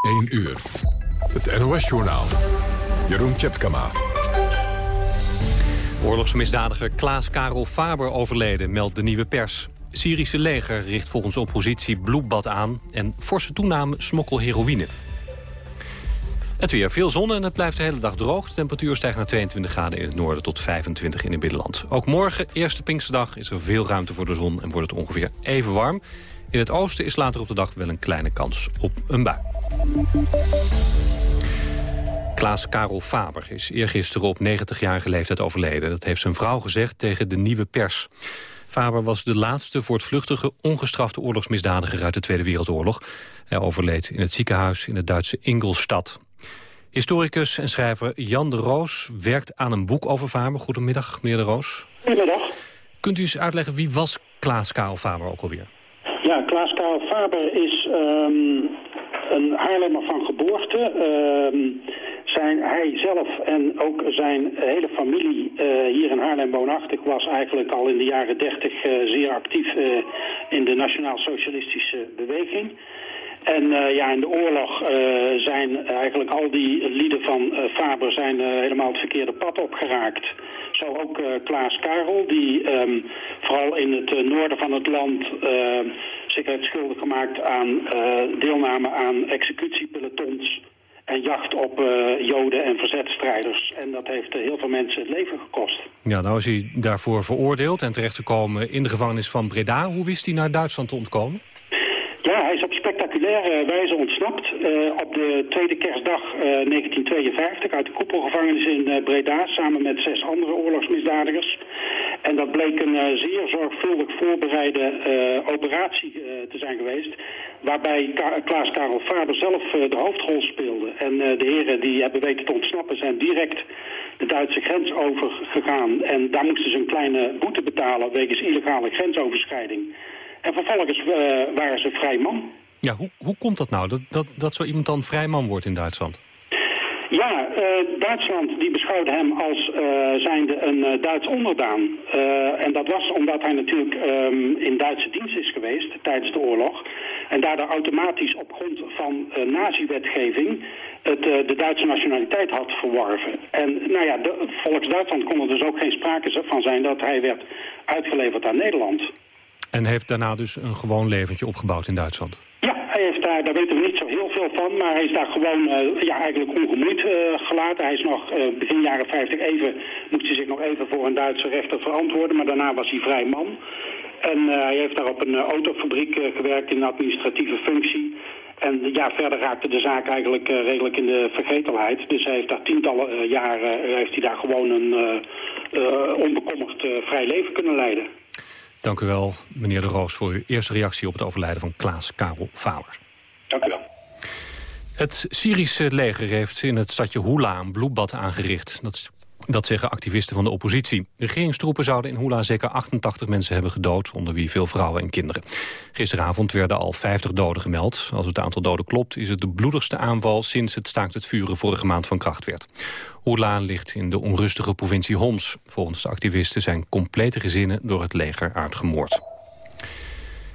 1 uur. Het NOS-journaal. Jeroen Tjepkama. Oorlogsmisdadiger Klaas Karel Faber overleden, meldt de nieuwe pers. Syrische leger richt volgens oppositie bloedbad aan... en forse toename smokkel heroïne. Het weer. Veel zon en het blijft de hele dag droog. De temperatuur stijgt naar 22 graden in het noorden tot 25 in het binnenland. Ook morgen, eerste Pinksterdag, is er veel ruimte voor de zon... en wordt het ongeveer even warm. In het oosten is later op de dag wel een kleine kans op een bui. Klaas Karel Faber is eergisteren op 90-jarige leeftijd overleden. Dat heeft zijn vrouw gezegd tegen de nieuwe pers. Faber was de laatste voortvluchtige ongestrafte oorlogsmisdadiger uit de Tweede Wereldoorlog. Hij overleed in het ziekenhuis in het Duitse Ingolstadt. Historicus en schrijver Jan de Roos werkt aan een boek over Faber. Goedemiddag, meneer de Roos. Goedemiddag. Kunt u eens uitleggen wie was Klaas Karel Faber ook alweer? Ja, Klaas Karel Faber is um, een Haarlemmer van geboorte. Um, zijn, hij zelf en ook zijn hele familie uh, hier in Haarlem woonachtig was eigenlijk al in de jaren dertig uh, zeer actief uh, in de nationaal-socialistische beweging. En uh, ja, in de oorlog uh, zijn eigenlijk al die lieden van uh, Faber zijn helemaal het verkeerde pad opgeraakt. Zo ook Klaas Karel, die um, vooral in het noorden van het land zich heeft schuldig gemaakt aan deelname aan executiepelotons en jacht op joden en verzetstrijders. En dat heeft heel veel mensen het leven gekost. Ja, nou is hij daarvoor veroordeeld en terechtgekomen in de gevangenis van Breda. Hoe wist hij naar Duitsland te ontkomen? Ja, hij is op spectaculaire wijze ontsnapt. Uh, op de tweede kerstdag uh, 1952 uit de koepelgevangenis in uh, Breda... samen met zes andere oorlogsmisdadigers. En dat bleek een zeer zorgvuldig voorbereide operatie te zijn geweest... waarbij Klaas Karel Faber zelf de hoofdrol speelde. En de heren die hebben weten te ontsnappen zijn direct de Duitse grens overgegaan. En daar moesten ze een kleine boete betalen wegens illegale grensoverschrijding... En vervolgens uh, waren ze vrij man. Ja, hoe, hoe komt dat nou, dat, dat, dat zo iemand dan vrij man wordt in Duitsland? Ja, uh, Duitsland die beschouwde hem als uh, zijnde een uh, Duits onderdaan. en dat was omdat hij natuurlijk um, in Duitse dienst is geweest tijdens de oorlog. En daardoor automatisch op grond van nazi-wetgeving het, de Duitse nationaliteit had verworven. En nou ja, de, volgens Duitsland kon er dus ook geen sprake van zijn dat hij werd uitgeleverd aan Nederland. En heeft daarna dus een gewoon leventje opgebouwd in Duitsland? Ja, hij heeft daar, daar weten we niet zo heel veel van, maar hij is daar gewoon uh, ja, eigenlijk ongemoeid uh, gelaten. Hij is nog uh, begin jaren 50 even, moest hij zich nog even voor een Duitse rechter verantwoorden, maar daarna was hij vrij man. En hij heeft daar op een autofabriek gewerkt in een administratieve functie. En ja, verder raakte de zaak eigenlijk redelijk in de vergetelheid. Dus hij heeft daar tientallen jaren heeft hij daar gewoon een onbekommerd vrij leven kunnen leiden. Dank u wel, meneer De Roos, voor uw eerste reactie op het overlijden van Klaas Karel Faber. Dank u wel. Het Syrische leger heeft in het stadje Hula een bloedbad aangericht. Dat, dat zeggen activisten van de oppositie. Regeringstroepen zouden in Hula zeker 88 mensen hebben gedood... onder wie veel vrouwen en kinderen. Gisteravond werden al 50 doden gemeld. Als het aantal doden klopt, is het de bloedigste aanval... sinds het staakt het vuren vorige maand van kracht werd. Hula ligt in de onrustige provincie Homs. Volgens de activisten zijn complete gezinnen door het leger uitgemoord.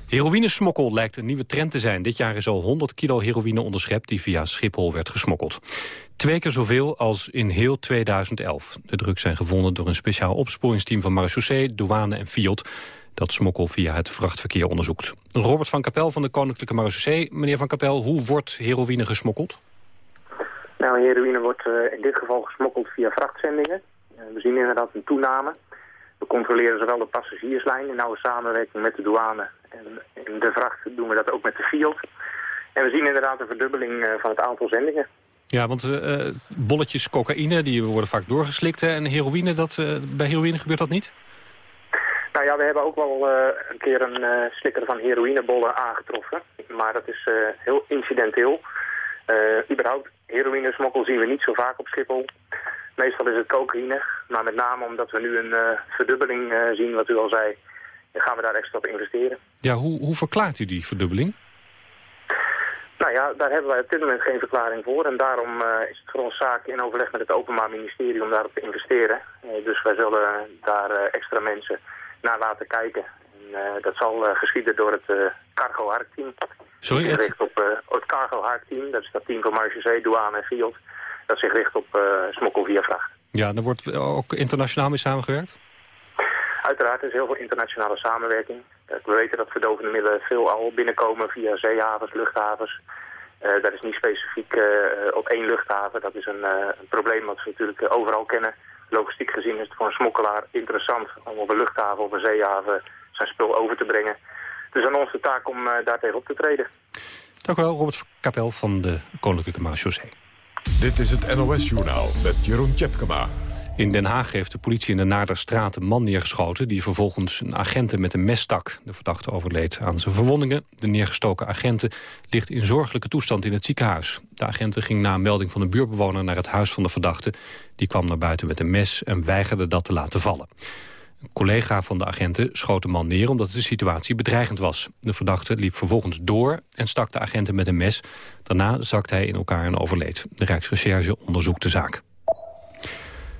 Heroïnesmokkel lijkt een nieuwe trend te zijn. Dit jaar is al 100 kilo heroïne onderschept die via Schiphol werd gesmokkeld. Twee keer zoveel als in heel 2011. De drugs zijn gevonden door een speciaal opsporingsteam van Marechaussee, douane en Fiat dat smokkel via het vrachtverkeer onderzoekt. Robert van Kapel van de Koninklijke Marechaussee. Meneer van Kapel, hoe wordt heroïne gesmokkeld? Nou, heroïne wordt uh, in dit geval gesmokkeld via vrachtzendingen. Uh, we zien inderdaad een toename. We controleren zowel de passagierslijn in nauwe samenwerking met de douane. En in de vracht doen we dat ook met de Fiat. En we zien inderdaad een verdubbeling uh, van het aantal zendingen. Ja, want bolletjes cocaïne die worden vaak doorgeslikt. Hè? En heroïne, dat, bij heroïne gebeurt dat niet? Nou ja, we hebben ook wel uh, een keer een slikker van heroïnebollen aangetroffen. Maar dat is heel incidenteel. überhaupt, heroïnesmokkel zien we niet zo vaak op Schiphol. Meestal is het cocaïne. Maar met name omdat we nu een verdubbeling zien, wat u al zei, gaan we daar extra op investeren. Ja, hoe, hoe verklaart u die verdubbeling? Nou ja, daar hebben wij op dit moment geen verklaring voor. En daarom uh, is het voor ons zaak in overleg met het Openbaar Ministerie om daarop te investeren. Dus wij zullen daar extra mensen naar laten kijken. En, dat zal geschieden door het Cargo Hark Team. Sorry? Het... richt op het Cargo Hark Team, dat is dat team van Marchezee, douane en Fiat. Dat zich richt op smokkel via vracht. Ja, er wordt ook internationaal mee samengewerkt? Uiteraard is heel veel internationale samenwerking. We weten dat verdovende middelen veel al binnenkomen via zeehavens, luchthavens. Uh, dat is niet specifiek uh, op één luchthaven. Dat is een, uh, een, probleem wat we natuurlijk overal kennen. Logistiek gezien is het voor een smokkelaar interessant om op een luchthaven of een zeehaven zijn spul over te brengen. Het is aan ons de taak om daar tegen op te treden. Dank u wel, Robert Kapel van de Koninklijke Marechaussee. Dit is het NOS-journaal met Jeroen Tjepkema. In Den Haag heeft de politie in de Naarderstraat een man neergeschoten... die vervolgens een agenten met een mes stak. De verdachte overleed aan zijn verwondingen. De neergestoken agenten ligt in zorgelijke toestand in het ziekenhuis. De agenten ging na een melding van een buurtbewoner naar het huis van de verdachte. Die kwam naar buiten met een mes en weigerde dat te laten vallen. Een collega van de agenten schoot de man neer omdat de situatie bedreigend was. De verdachte liep vervolgens door en stak de agenten met een mes. Daarna zakte hij in elkaar en overleed. De Rijksrecherche onderzoekt de zaak.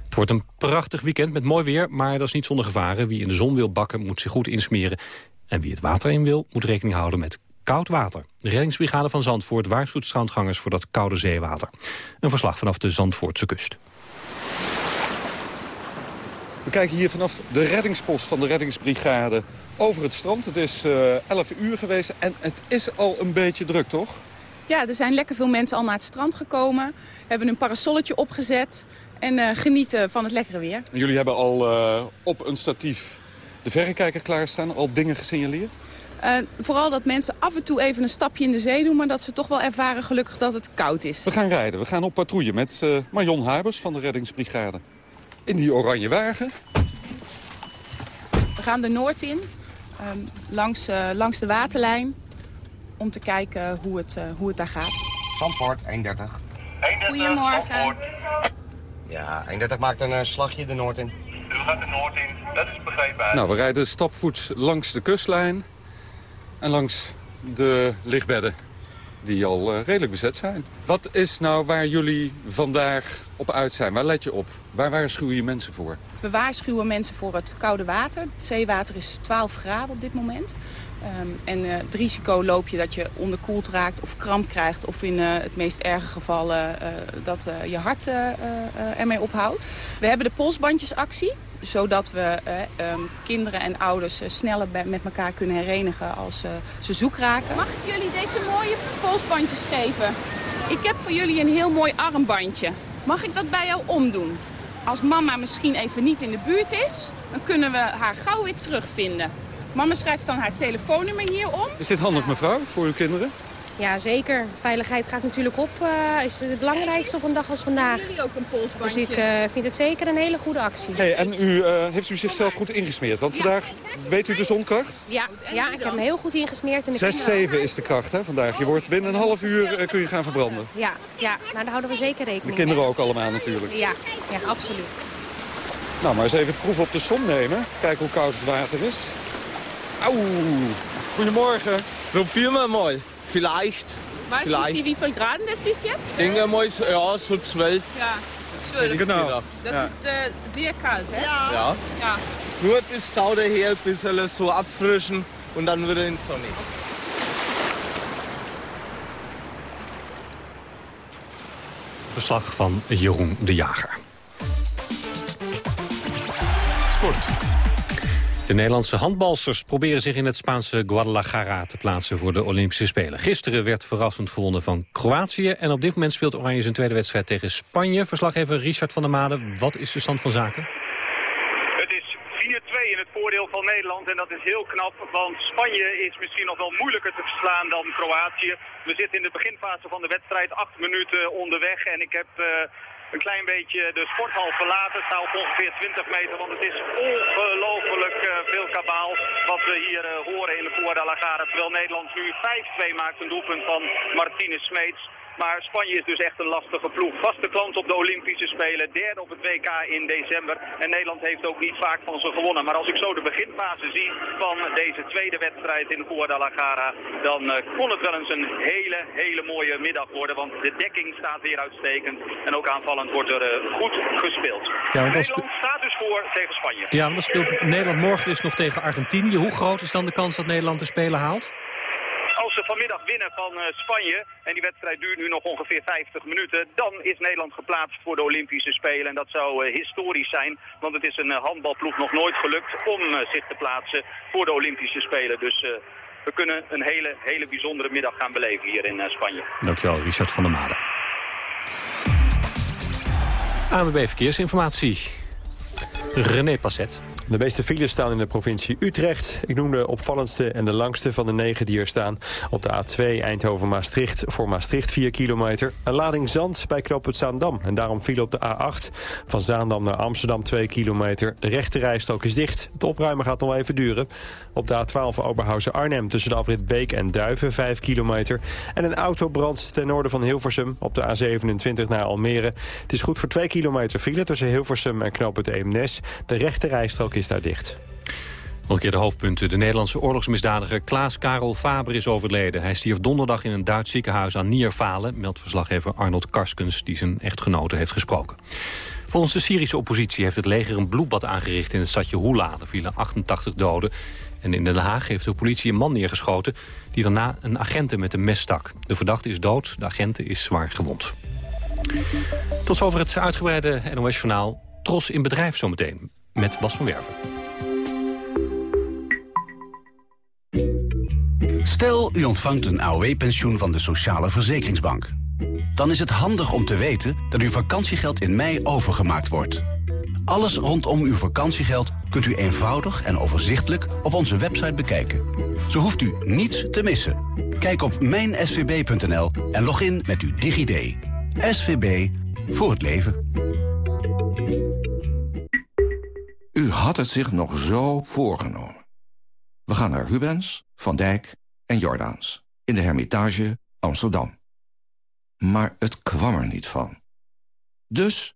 Het wordt een prachtig weekend met mooi weer, maar dat is niet zonder gevaren. Wie in de zon wil bakken moet zich goed insmeren. En wie het water in wil, moet rekening houden met koud water. De reddingsbrigade van Zandvoort waarschuwt strandgangers voor dat koude zeewater. Een verslag vanaf de Zandvoortse kust. We kijken hier vanaf de reddingspost van de reddingsbrigade over het strand. Het is uh, eh, 11 uur geweest en het is al een beetje druk, toch? Ja, er zijn lekker veel mensen al naar het strand gekomen. Hebben een parasolletje opgezet en uh, genieten van het lekkere weer. Jullie hebben al uh, op een statief de verrekijker klaarstaan, al dingen gesignaleerd? Uh, vooral dat mensen af en toe even een stapje in de zee doen... maar dat ze toch wel ervaren gelukkig dat het koud is. We gaan rijden. We gaan op patrouille met Marion Habers van de reddingsbrigade. In die oranje wagen. We gaan de Noord in, um, langs, langs de waterlijn... om te kijken hoe het, hoe het daar gaat. Zandvoort, 31. Goedemorgen. Ja, 31 maakt een uh, slagje de Noord in. U gaat de Noord in, dat is begrijpbaar. Nou, we rijden stapvoets langs de kustlijn en langs de lichtbedden die al uh, redelijk bezet zijn. Wat is nou waar jullie vandaag op uit zijn? Waar let je op? Waar waarschuwen je mensen voor? We waarschuwen mensen voor het koude water. Het zeewater is 12 graden op dit moment. Um, en uh, het risico loop je dat je onderkoeld raakt of kramp krijgt... of in uh, het meest erge geval dat je hart ermee ophoudt. We hebben de polsbandjesactie, zodat we um, kinderen en ouders sneller met elkaar kunnen herenigen als ze zoek raken. Mag ik jullie deze mooie polsbandjes geven? Ik heb voor jullie een heel mooi armbandje. Mag ik dat bij jou omdoen? Als mama misschien even niet in de buurt is, dan kunnen we haar gauw weer terugvinden. Mama schrijft dan haar telefoonnummer hierom. Is dit handig, mevrouw, voor uw kinderen? Ja, zeker. Veiligheid gaat natuurlijk op. Uh, is het belangrijkste op een dag als vandaag. Jullie ook een polsbandje? Dus ik uh, vind het zeker een hele goede actie. Hey, en u, uh, heeft u zichzelf goed ingesmeerd? Want vandaag, weet u de zonkracht? Ja, ja ik heb me heel goed ingesmeerd. 6-7 is de kracht hè, vandaag. Je wordt binnen een half uur kun je gaan verbranden. Ja, ja, maar daar houden we zeker rekening mee. De kinderen ook allemaal natuurlijk. Ja, ja, absoluut. Nou, maar eens even het proef op de som nemen. Kijken hoe koud het water is. Auw. Goedemorgen. Mal mal. Vielleicht. Weißt Vielleicht. Sie, wie viel das ist jetzt? Ich denke mal, ja, so 12. Ja, 12. Genau. Das ja. ist äh, sehr kalt? Ja. ja. ja. Nur bis Staude her, ein bisschen so abfrischen und dann wieder in Sonne. Verslag van Jeroen de Jager. Sport. De Nederlandse handbalsters proberen zich in het Spaanse Guadalajara te plaatsen voor de Olympische Spelen. Gisteren werd verrassend gewonnen van Kroatië en op dit moment speelt Oranje zijn tweede wedstrijd tegen Spanje. Verslaggever Richard van der Made, wat is de stand van zaken? Het is 4-2 in het voordeel van Nederland en dat is heel knap, want Spanje is misschien nog wel moeilijker te verslaan dan Kroatië. We zitten in de beginfase van de wedstrijd, acht minuten onderweg en ik heb... Uh, een klein beetje de sporthal verlaten. Sta op ongeveer 20 meter, want het is ongelooflijk veel kabaal wat we hier uh, horen in de Guadalajara. Terwijl Nederland nu 5-2 maakt, een doelpunt van Martinez Smeets. Maar Spanje is dus echt een lastige ploeg. Vaste klant op de Olympische Spelen. Derde op het WK in december. En Nederland heeft ook niet vaak van ze gewonnen. Maar als ik zo de beginfase zie van deze tweede wedstrijd in Guadalajara... dan uh, kon het wel eens een hele, hele mooie middag worden. Want de dekking staat weer uitstekend. En ook aanvallend wordt er uh, goed gespeeld. Ja, Nederland staat dus voor tegen Spanje. Ja, dan speelt Nederland morgen dus nog tegen Argentinië. Hoe groot is dan de kans dat Nederland de Spelen haalt? Als ze vanmiddag winnen van uh, Spanje, en die wedstrijd duurt nu nog ongeveer 50 minuten, dan is Nederland geplaatst voor de Olympische Spelen. En dat zou uh, historisch zijn, want het is een uh, handbalploeg nog nooit gelukt om zich te plaatsen voor de Olympische Spelen. Dus we kunnen een hele, hele bijzondere middag gaan beleven hier in Spanje. Dankjewel, Richard van der Made. ANWB Verkeersinformatie. René Passet. De meeste files staan in de provincie Utrecht. Ik noem de opvallendste en de langste van de negen die er staan. Op de A2 Eindhoven-Maastricht voor Maastricht 4 kilometer. Een lading zand bij knooppunt Zaandam. En daarom viel op de A8 van Zaandam naar Amsterdam 2 kilometer. De rechte rijstrook is dicht. Het opruimen gaat nog even duren. Op de A12 Oberhausen-Arnhem tussen de afrit Beek en Duiven 5 kilometer. En een autobrand ten noorden van Hilversum op de A27 naar Almere. Het is goed voor 2 kilometer file tussen Hilversum en knooppunt Eemnes. De rechte rijstrook is daar dicht. Nog een keer de hoofdpunten. De Nederlandse oorlogsmisdadiger Klaas Karel Faber is overleden. Hij stierf donderdag in een Duits ziekenhuis aan Nierfalen... meldt verslaggever Arnold Karskens, die zijn echtgenote heeft gesproken. Volgens de Syrische oppositie heeft het leger een bloedbad aangericht... in het stadje Hula. Er vielen 88 doden. En in Den Haag heeft de politie een man neergeschoten... die daarna een agente met een mes stak. De verdachte is dood, de agente is zwaar gewond. Tot zover het uitgebreide NOS-journaal. Tros in bedrijf zometeen met Bas van Werven. Stel, u ontvangt een AOW-pensioen van de Sociale Verzekeringsbank. Dan is het handig om te weten dat uw vakantiegeld in mei overgemaakt wordt. Alles rondom uw vakantiegeld kunt u eenvoudig en overzichtelijk op onze website bekijken. Zo hoeft u niets te missen. Kijk op mijnsvb.nl en log in met uw DigiD. SVB voor het leven. U had het zich nog zo voorgenomen. We gaan naar Rubens, Van Dijk en Jordaans in de Hermitage Amsterdam. Maar het kwam er niet van. Dus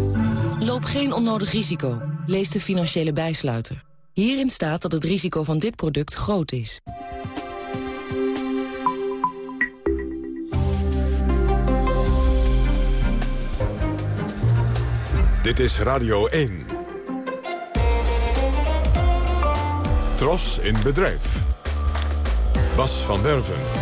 Loop geen onnodig risico. Lees de financiële bijsluiter. Hierin staat dat het risico van dit product groot is. Dit is Radio 1. Tros in bedrijf. Bas van Werven.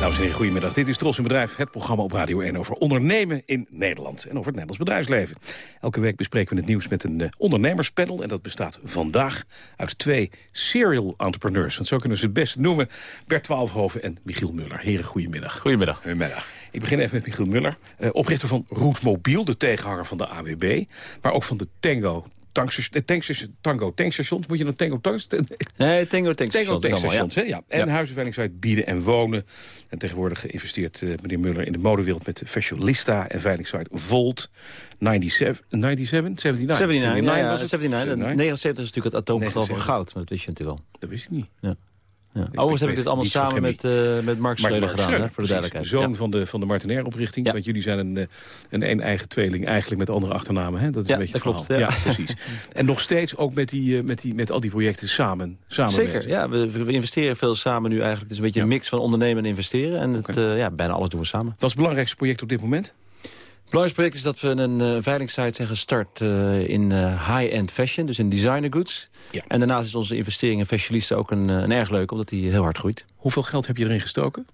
Dames en heren, goedemiddag. Dit is Tros in Bedrijf, het programma op Radio 1 over ondernemen in Nederland en over het Nederlands bedrijfsleven. Elke week bespreken we het nieuws met een uh, ondernemerspanel en dat bestaat vandaag uit twee serial entrepreneurs. Want zo kunnen ze het best noemen. Bert Twaalfhoven en Michiel Muller. Heren, goedemiddag. Goedemiddag. Goedemiddag. Ik begin even met Michiel Muller, uh, oprichter van Roetmobiel, de tegenhanger van de AWB, maar ook van de Tango tankstation, tankstation, Tango tankstations. Moet je dan Tango tankstations? Nee, Tango tankstations. Tango tankstations, ja. ja. En ja. huizenveilingswijk bieden en wonen. En tegenwoordig geïnvesteerd uh, meneer Muller in de modewereld met Fashionista en veilingsite Volt. 97, 97, 79, 79, ja, 79. 79 is natuurlijk het atoomgetal van goud, maar dat wist je natuurlijk al. Dat wist ik niet. Ja. Ja. Overigens heb ik dit allemaal samen met, uh, met Mark Schreuder gedaan, Schreuder, hè, voor de duidelijkheid. Zoon ja. van de, van de Martinair-oprichting. Ja. Want jullie zijn een, een een-eigen tweeling eigenlijk met andere achternamen. Hè? Dat is ja, een beetje het klopt. Ja. precies. en nog steeds ook met, die, met, die, met al die projecten samen, samen Zeker, ja. We, we, investeren veel samen nu eigenlijk. Het is een beetje een mix van ondernemen en investeren. En het, okay. uh, ja, bijna alles doen we samen. Wat is het belangrijkste project op dit moment? Het belangrijkste project is dat we een uh, veilingssite zijn gestart uh, in uh, high-end fashion, dus in designer goods. Ja. En daarnaast is onze investering in fashionista ook een, een erg leuk, omdat die heel hard groeit. Hoeveel geld heb je erin gestoken?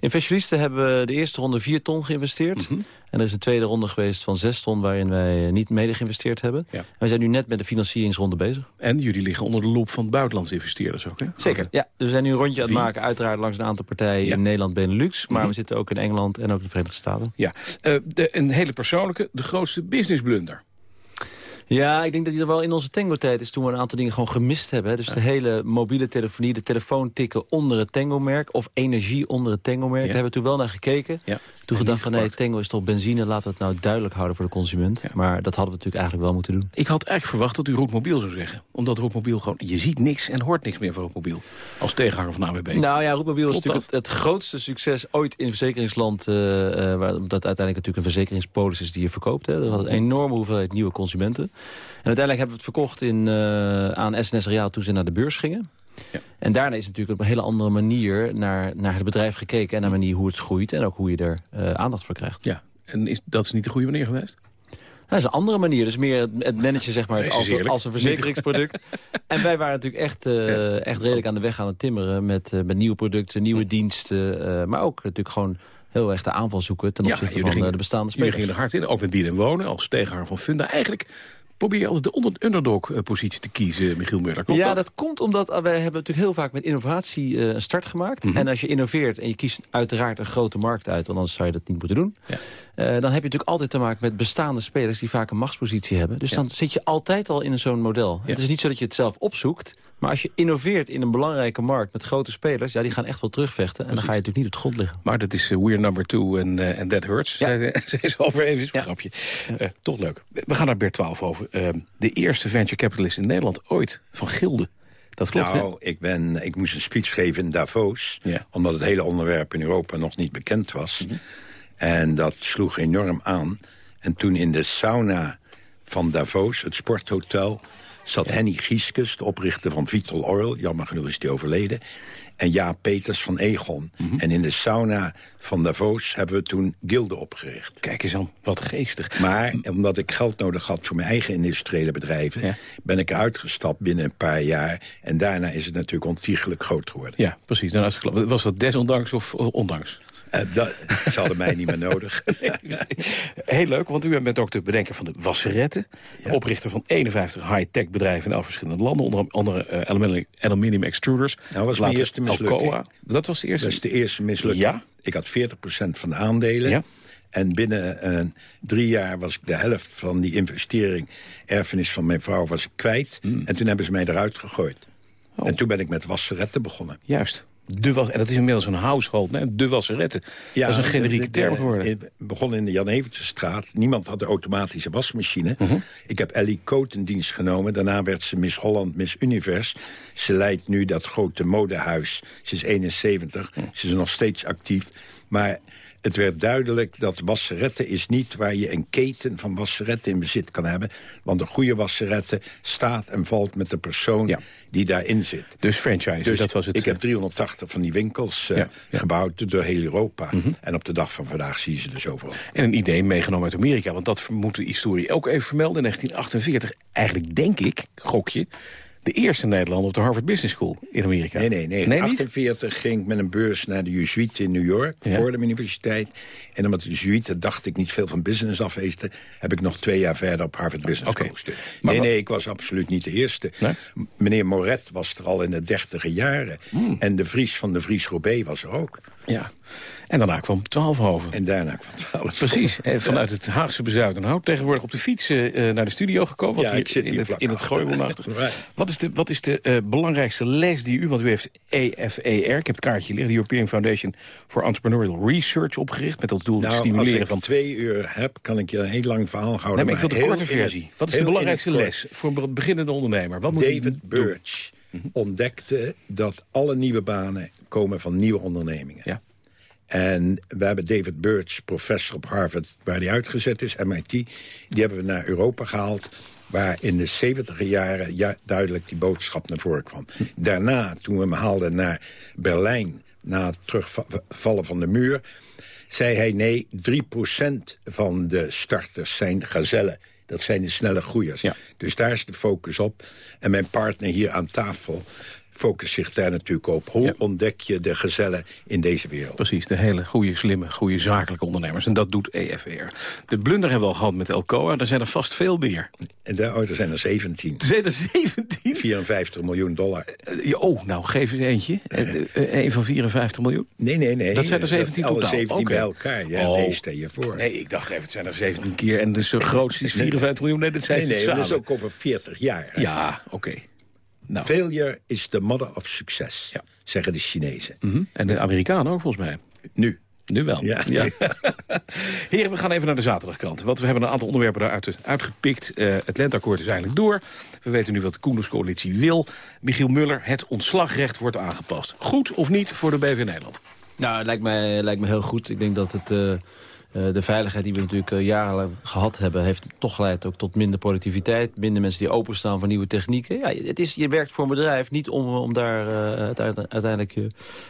In Specialisten hebben we de eerste ronde 4 ton geïnvesteerd. Mhm. En er is een tweede ronde geweest van 6 ton... waarin wij eh, niet mede geïnvesteerd hebben. Ja. En we zijn nu net met de financieringsronde bezig. En jullie liggen onder de loep van buitenlandse investeerders ook, hè? Zeker, ja. Dus we zijn nu een rondje aan het maken... uiteraard langs een aantal partijen Ja. in Nederland, Benelux. Maar Mhm. we zitten ook in Engeland en ook in de Verenigde Staten. Ja, Eh, de, een hele persoonlijke, de grootste business blunder. Ja, ik denk dat die er wel in onze tango-tijd is... toen we een aantal dingen gewoon gemist hebben. hè. Dus de hele mobiele telefonie, de telefoon tikken onder het tango-merk... of energie onder het tango-merk. Daar hebben we toen wel naar gekeken. Ja. Toen En gedacht van nee, tango is toch benzine... laten we het nou duidelijk houden voor de consument. Maar dat hadden we natuurlijk eigenlijk wel moeten doen. Ik had eigenlijk verwacht dat u Roetmobiel zou zeggen. Omdat Roetmobiel gewoon... Je ziet niks en hoort niks meer van Roetmobiel. Als tegenhanger van AWB. Nou ja, Roetmobiel is natuurlijk het, het grootste succes ooit in verzekeringsland. eh, eh, waar, omdat uiteindelijk natuurlijk een verzekeringspolis is die je verkoopt. Hè. Dat had een enorme hoeveelheid nieuwe consumenten. En uiteindelijk hebben we het verkocht in, eh, aan SNS Reaal toen ze naar de beurs gingen. Ja. En daarna is natuurlijk op een hele andere manier naar, naar het bedrijf gekeken. En naar de manier hoe het groeit en ook hoe je er eh, aandacht voor krijgt. Ja, en is, dat is niet de goede manier geweest? Dat is een andere manier. Dus meer het, managen zeg maar, als, als een verzekeringsproduct. en wij waren natuurlijk echt, eh, echt redelijk aan de weg aan het timmeren... met, eh, met nieuwe producten, nieuwe diensten. maar ook natuurlijk gewoon heel erg de aanval zoeken... ten opzichte jullie van gingen- de bestaande Jullie spelers. gingen er hard in, ook met bieden en wonen, als tegenhanger van Funda. Eigenlijk probeer je altijd de underdog-positie te kiezen, Michiel. Klopt ja, dat? dat? komt omdat uh, wij hebben natuurlijk heel vaak met innovatie uh, een start gemaakt. Mhm. En als je innoveert en je kiest uiteraard een grote markt uit... want anders zou je dat niet moeten doen... Ja. Uh, dan heb je natuurlijk altijd te maken met bestaande spelers... die vaak een machtspositie hebben. Dus Ja. dan zit je altijd al in zo'n model. Ja. Het is niet zo dat je het zelf opzoekt... maar als je innoveert in een belangrijke markt met grote spelers... ja, die gaan echt wel terugvechten. En dan ga je natuurlijk niet op de grond liggen. Maar dat is uh, We're Number Two en uh, That Hurts. Ja. Zij is alweer even een grapje. Uh, toch leuk. We gaan naar Bert 12 over. Uh, de eerste venture capitalist in Nederland ooit, van Gilde. Dat klopt, Nou, ik, ben, ik moest een speech geven in Davos... Ja. omdat het hele onderwerp in Europa nog niet bekend was. Mm -hmm. En dat sloeg enorm aan. En toen in de sauna van Davos, het sporthotel... zat ja. Henny Gieskes, de oprichter van Vital Oil. Jammer genoeg is die overleden. En Jaap Peters van Egon. Mm -hmm. En in de sauna van Davos hebben we toen Gilde opgericht. Kijk eens aan, wat geestig. Maar omdat ik geld nodig had voor mijn eigen industriële bedrijven... Ja. ben ik uitgestapt binnen een paar jaar. En daarna is het natuurlijk ontiegelijk groot geworden. Ja, precies. Was dat desondanks of ondanks? Uh, dat, ze hadden mij niet meer nodig. Heel leuk, want u bent ook de bedenker van de wasseretten. Ja. Oprichter van 51 high-tech bedrijven in elf verschillende landen. Onder andere uh, aluminium, aluminium extruders. Nou, was mijn eerste mislukking. Alcoa. Dat was de eerste? Dat is de eerste mislukking. Ja? Ik had 40% van de aandelen. Ja? En binnen uh, drie jaar was ik de helft van die investering... erfenis van mijn vrouw was ik kwijt. Mm. En toen hebben ze mij eruit gegooid. Oh. En toen ben ik met wasseretten begonnen. Juist. De was, en dat is inmiddels een household, hè? de wasseretten. Ja, dat is een generieke de, de, term geworden. Het begon in de Jan Evertsestraat. Niemand had een automatische wasmachine. Uh -huh. Ik heb Ellie Coat in dienst genomen. Daarna werd ze Miss Holland, Miss Univers. Ze leidt nu dat grote modehuis. Ze is 71. Uh -huh. Ze is nog steeds actief. Maar het werd duidelijk dat wasseretten is niet waar je een keten van wasseretten in bezit kan hebben. Want een goede wasserette staat en valt met de persoon ja. die daarin zit. Dus franchise, dus dat was het. Ik heb 380 van die winkels uh, ja, ja. gebouwd door heel Europa. Mm -hmm. En op de dag van vandaag zie je ze dus overal. En een idee meegenomen uit Amerika, want dat moet de historie ook even vermelden. In 1948, eigenlijk denk ik, gokje de eerste Nederlander op de Harvard Business School in Amerika. Nee, nee, nee. In 1948 ging ik met een beurs naar de Jesuiten in New York, ja. voor de universiteit. En omdat de Jesuiten dacht ik niet veel van business afwezen, heb ik nog twee jaar verder op Harvard Business okay. School gestudeerd. Nee, nee, ik was absoluut niet de eerste. Nee? Meneer Moret was er al in de dertiger jaren. Mm. En de Vries van de Vries Robé was er ook. Ja. En daarna kwam Twaalfhoven. En daarna kwam Twaalfhoven. Precies. En vanuit het Haagse Bezuidenhout. Tegenwoordig op de fiets uh, naar de studio gekomen. Ja, ik zit hier in het, in het. Wat is de, wat is de uh, belangrijkste les die u... Want u heeft EFER, ik heb het kaartje liggen... de European Foundation for Entrepreneurial Research opgericht... met als doel nou, te stimuleren als ik van... twee uur heb, kan ik je een heel lang verhaal houden. Nee, maar ik wil de korte versie. Wat is de belangrijkste les voor een beginnende ondernemer? Wat moet David Birch ontdekte dat alle nieuwe banen komen van nieuwe ondernemingen. Ja. En we hebben David Birch, professor op Harvard, waar hij uitgezet is, MIT... die hebben we naar Europa gehaald waar in de 70 jaren ja, duidelijk die boodschap naar voren kwam. Daarna, toen we hem haalden naar Berlijn... na het terugvallen van de muur... zei hij nee, 3% van de starters zijn gazellen. Dat zijn de snelle groeiers. Ja. Dus daar is de focus op. En mijn partner hier aan tafel focust zich daar natuurlijk op. Hoe ontdek je de gezellen in deze wereld? Precies, de hele goede, slimme, goede zakelijke ondernemers. En dat doet EFR. De blunder hebben we al gehad met Elcoa. Er zijn er vast veel meer. En daar, oh, er zijn er 17. Er zijn er 17? 54 miljoen dollar. Uh, oh, nou, geef eens eentje. Uh, een van 54 miljoen? Nee, nee, nee. Dat zijn er 17 alle totaal? 17 okay. bij elkaar. Ja, oh. nee, stel je voor. Nee, ik dacht even, het zijn er 17 keer. En de zo grootste is 54 miljoen. Nee, dat zijn nee, nee, samen. dat is ook over 40 jaar. Hè? Ja, oké. Okay. Nou. Failure is the mother of success, ja. zeggen de Chinezen. Mm -hmm. En de Amerikanen ook, volgens mij. Nu. Nu wel. Ja. ja. Heren, we gaan even naar de zaterdagkant. Want we hebben een aantal onderwerpen daaruit uitgepikt. Uh, het lenteakkoord is eigenlijk door. We weten nu wat de Koenderscoalitie wil. Michiel Muller, het ontslagrecht wordt aangepast. Goed of niet voor de BV Nederland? Nou, het lijkt mij, lijkt me heel goed. Ik denk dat het... Uh... Uh, de veiligheid die we natuurlijk uh, jarenlang gehad hebben... heeft toch geleid ook tot minder productiviteit. Minder mensen die openstaan voor nieuwe technieken. Ja, het is, je werkt voor een bedrijf niet om, om daar uh, uiteindelijk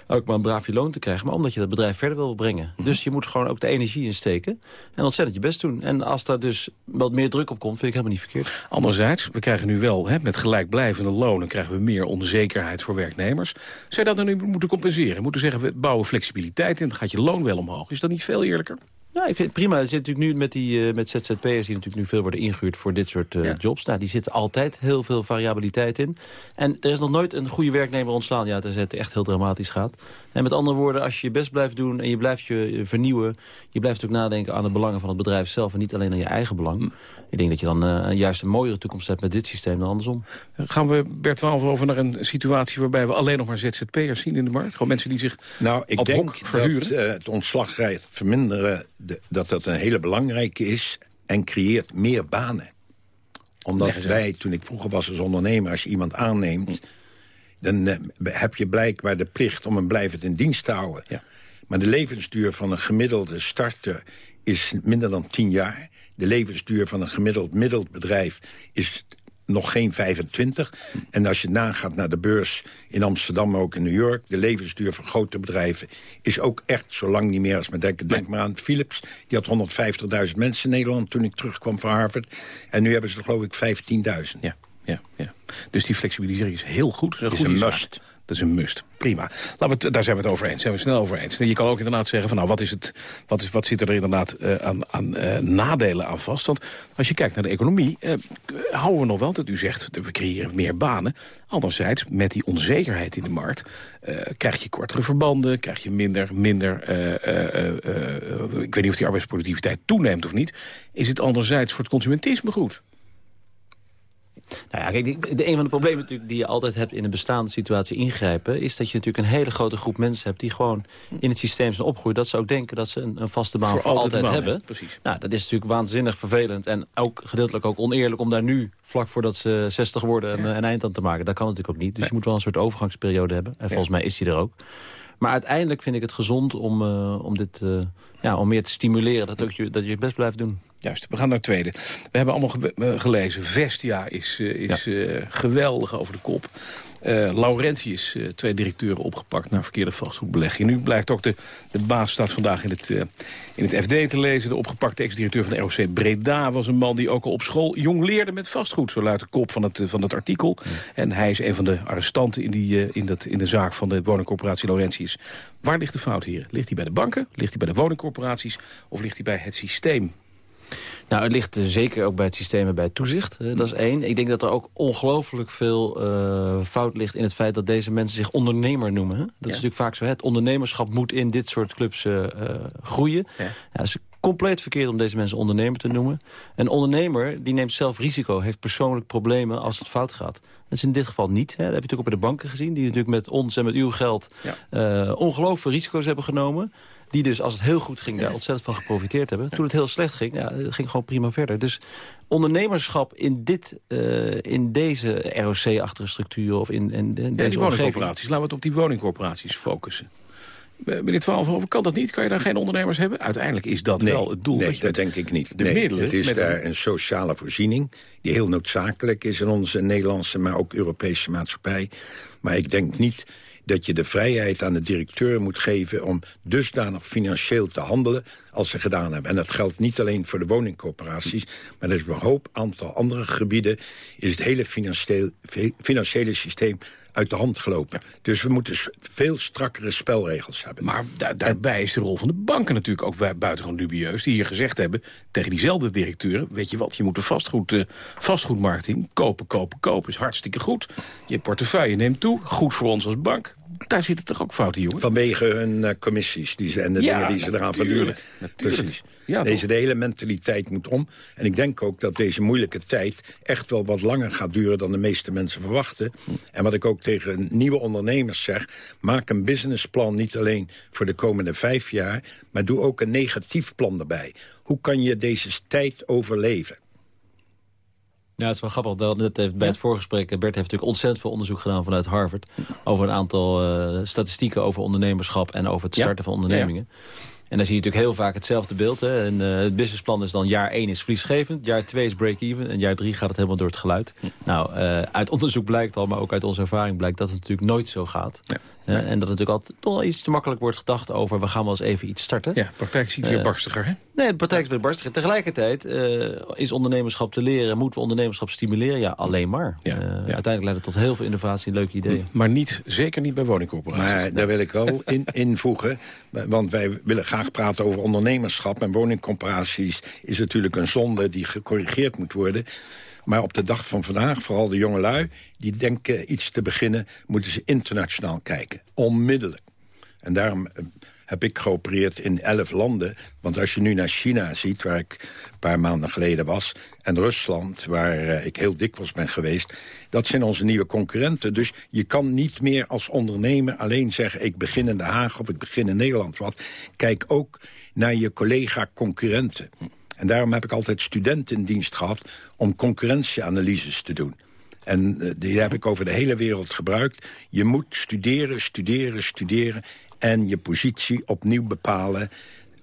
ook maar een braafje loon te krijgen... maar omdat je dat bedrijf verder wil brengen. Mm -hmm. Dus je moet gewoon ook de energie insteken en ontzettend je best doen. En als daar dus wat meer druk op komt, vind ik helemaal niet verkeerd. Anderzijds, we krijgen nu wel hè, met gelijkblijvende lonen... krijgen we meer onzekerheid voor werknemers. Zou je dat dan nu moeten compenseren? Moeten zeggen, we bouwen flexibiliteit in, dan gaat je loon wel omhoog. Is dat niet veel eerlijker? Ja, ik vind het prima. Er zit natuurlijk nu met, die, uh, met ZZP'ers die natuurlijk nu veel worden ingehuurd voor dit soort uh, ja. jobs. Nou, die zitten altijd heel veel variabiliteit in. En er is nog nooit een goede werknemer ontslaan. Ja, tenzij het echt heel dramatisch gaat. En met andere woorden, als je je best blijft doen en je blijft je vernieuwen... je blijft ook nadenken aan de belangen van het bedrijf zelf... en niet alleen aan je eigen belang. Ik denk dat je dan uh, juist een mooiere toekomst hebt met dit systeem dan andersom. Gaan we, Bert Twaalf, over naar een situatie waarbij we alleen nog maar ZZP'ers zien in de markt? Gewoon mensen die zich Nou, ik denk verhuren? dat uh, het ontslagrecht verminderen... De, dat dat een hele belangrijke is en creëert meer banen. Omdat wij, toen ik vroeger was als ondernemer... als je iemand aanneemt, dan uh, heb je blijkbaar de plicht... om hem blijvend in dienst te houden. Ja. Maar de levensduur van een gemiddelde starter is minder dan 10 jaar. De levensduur van een gemiddeld middelbedrijf is nog geen 25. En als je nagaat naar de beurs in Amsterdam, maar ook in New York... de levensduur van grote bedrijven is ook echt zo lang niet meer als men denkt. Denk maar aan Philips, die had 150.000 mensen in Nederland... toen ik terugkwam van Harvard. En nu hebben ze er geloof ik 15.000. Ja, ja, ja. Dus die flexibilisering is heel goed. Dat is een must. Dat is een must. Prima. Laten we het, daar zijn we het over eens. Zijn we snel over eens. Je kan ook inderdaad zeggen van nou, wat, is het, wat, is, wat zit er inderdaad uh, aan, aan uh, nadelen aan vast? Want als je kijkt naar de economie, uh, houden we nog wel dat u zegt, we creëren meer banen. Anderzijds, met die onzekerheid in de markt, krijg je kortere verbanden, krijg je minder, minder ik weet niet of die arbeidsproductiviteit toeneemt of niet. Is het anderzijds voor het consumentisme goed? Nou ja, kijk, de, een van de problemen natuurlijk die je altijd hebt in een bestaande situatie ingrijpen... is dat je natuurlijk een hele grote groep mensen hebt die gewoon in het systeem zijn opgegroeid. Dat ze ook denken dat ze een, een vaste baan voor, voor altijd, altijd hebben. Precies. Nou, dat is natuurlijk waanzinnig vervelend en ook gedeeltelijk ook oneerlijk om daar nu vlak voordat ze 60 worden een, ja. een eind aan te maken. Dat kan natuurlijk ook niet. Dus je moet wel een soort overgangsperiode hebben. En volgens mij is die er ook. Maar uiteindelijk vind ik het gezond om, uh, om dit uh, ja, om meer te stimuleren. Dat, ook je, dat je best blijft doen. Juist, we gaan naar het tweede. We hebben allemaal ge gelezen. Vestia is, uh, is ja. uh, geweldig over de kop. Uh, Laurentius, uh, twee directeuren opgepakt naar verkeerde vastgoedbelegging. Nu blijkt ook de, de baas staat vandaag in het, uh, in het FD te lezen. De opgepakte ex-directeur van de ROC Breda was een man die ook al op school jong leerde met vastgoed. Zo luidt de kop van het, van het artikel. Ja. En hij is een van de arrestanten in, die, in, dat, in de zaak van de woningcorporatie Laurentius. Waar ligt de fout hier? Ligt hij bij de banken? Ligt hij bij de woningcorporaties? Of ligt hij bij het systeem? Nou, het ligt zeker ook bij het systeem en bij het toezicht. Uh, dat is één. Ik denk dat er ook ongelooflijk veel uh, fout ligt in het feit dat deze mensen zich ondernemer noemen. Hè? Dat ja. is natuurlijk vaak zo. Hè? Het ondernemerschap moet in dit soort clubs uh, groeien. Ja. Is compleet verkeerd om deze mensen ondernemer te noemen. Een ondernemer die neemt zelf risico, heeft persoonlijk problemen als het fout gaat. Dat is in dit geval niet. Hè. Dat heb je natuurlijk ook bij de banken gezien... die natuurlijk met ons en met uw geld ja. ongelooflijke risico's hebben genomen die dus, als het heel goed ging, daar ontzettend van geprofiteerd hebben. Toen het heel slecht ging, ja, het ging gewoon prima verder. Dus ondernemerschap in, dit, uh, in deze ROC-achtige structuur of in, in, in deze ja, die woningcorporaties. Laten we het op die woningcorporaties focussen. Meneer Twaalfhoven, kan dat niet? Kan je daar geen ondernemers hebben? Uiteindelijk is dat nee, wel het doel. Nee, dat, dat denk ik niet. De nee, middelen het is daar een... een sociale voorziening... die heel noodzakelijk is in onze Nederlandse, maar ook Europese maatschappij. Maar ik denk niet dat je de vrijheid aan de directeur moet geven... om dusdanig financieel te handelen als ze gedaan hebben. En dat geldt niet alleen voor de woningcorporaties... maar dat is een hoop aantal andere gebieden... is het hele financieel, financiële systeem uit de hand gelopen. Dus we moeten veel strakkere spelregels hebben. Maar daarbij is de rol van de banken natuurlijk ook buitengewoon dubieus. Die hier gezegd hebben tegen diezelfde directeuren... weet je wat, je moet de vastgoed, uh, vastgoedmarkt Kopen, kopen, kopen is hartstikke goed. Je portefeuille neemt toe, goed voor ons als bank daar zitten toch ook fouten, jongen? Vanwege hun uh, commissies die ze, en de dingen die ze eraan verduren. Precies. Ja, deze de hele mentaliteit moet om. En ik denk ook dat deze moeilijke tijd echt wel wat langer gaat duren... dan de meeste mensen verwachten. En wat ik ook tegen nieuwe ondernemers zeg... maak een businessplan niet alleen voor de komende vijf jaar... maar doe ook een negatief plan erbij. Hoe kan je deze tijd overleven? Ja, het is wel grappig. Net heeft, bij het voorgesprek, Bert heeft natuurlijk ontzettend veel onderzoek gedaan vanuit Harvard. Over een aantal uh, statistieken over ondernemerschap en over het starten van ondernemingen. En dan zie je natuurlijk heel vaak hetzelfde beeld. Hè. En, uh, het businessplan is dan jaar 1 is verliesgevend, jaar 2 is break-even... en jaar 3 gaat het helemaal door het geluid. Nou, uh, uit onderzoek blijkt al, maar ook uit onze ervaring blijkt... dat het natuurlijk nooit zo gaat. Ja. Uh, en dat het natuurlijk altijd toch wel iets te makkelijk wordt gedacht over... we gaan wel eens even iets starten. Ja, de praktijk ziet weer barstiger, hè? Nee, de praktijk is weer barstiger. Tegelijkertijd is ondernemerschap te leren... moeten we ondernemerschap stimuleren? Ja, alleen maar. Ja, Uiteindelijk leidt het tot heel veel innovatie en leuke ideeën. Maar niet, zeker niet bij woningcorporaties. Maar daar wil ik wel in, invoegen. Want wij willen graag praten over ondernemerschap. En woningcorporaties is natuurlijk een zonde die gecorrigeerd moet worden. Maar op de dag van vandaag, vooral de jongelui... die denken iets te beginnen, moeten ze internationaal kijken. Onmiddellijk. En daarom eh, heb ik geopereerd in elf landen. Want als je nu naar China ziet, waar ik een paar maanden geleden was... en Rusland, waar uh, ik heel dikwijls ben geweest... dat zijn onze nieuwe concurrenten. Dus je kan niet meer als ondernemer alleen zeggen... ik begin in Den Haag of ik begin in Nederland. Wat. Kijk ook naar je collega-concurrenten. En daarom heb ik altijd studenten in dienst gehad... om concurrentieanalyses te doen. En uh, die heb ik over de hele wereld gebruikt. Je moet studeren, studeren, studeren... en je positie opnieuw bepalen,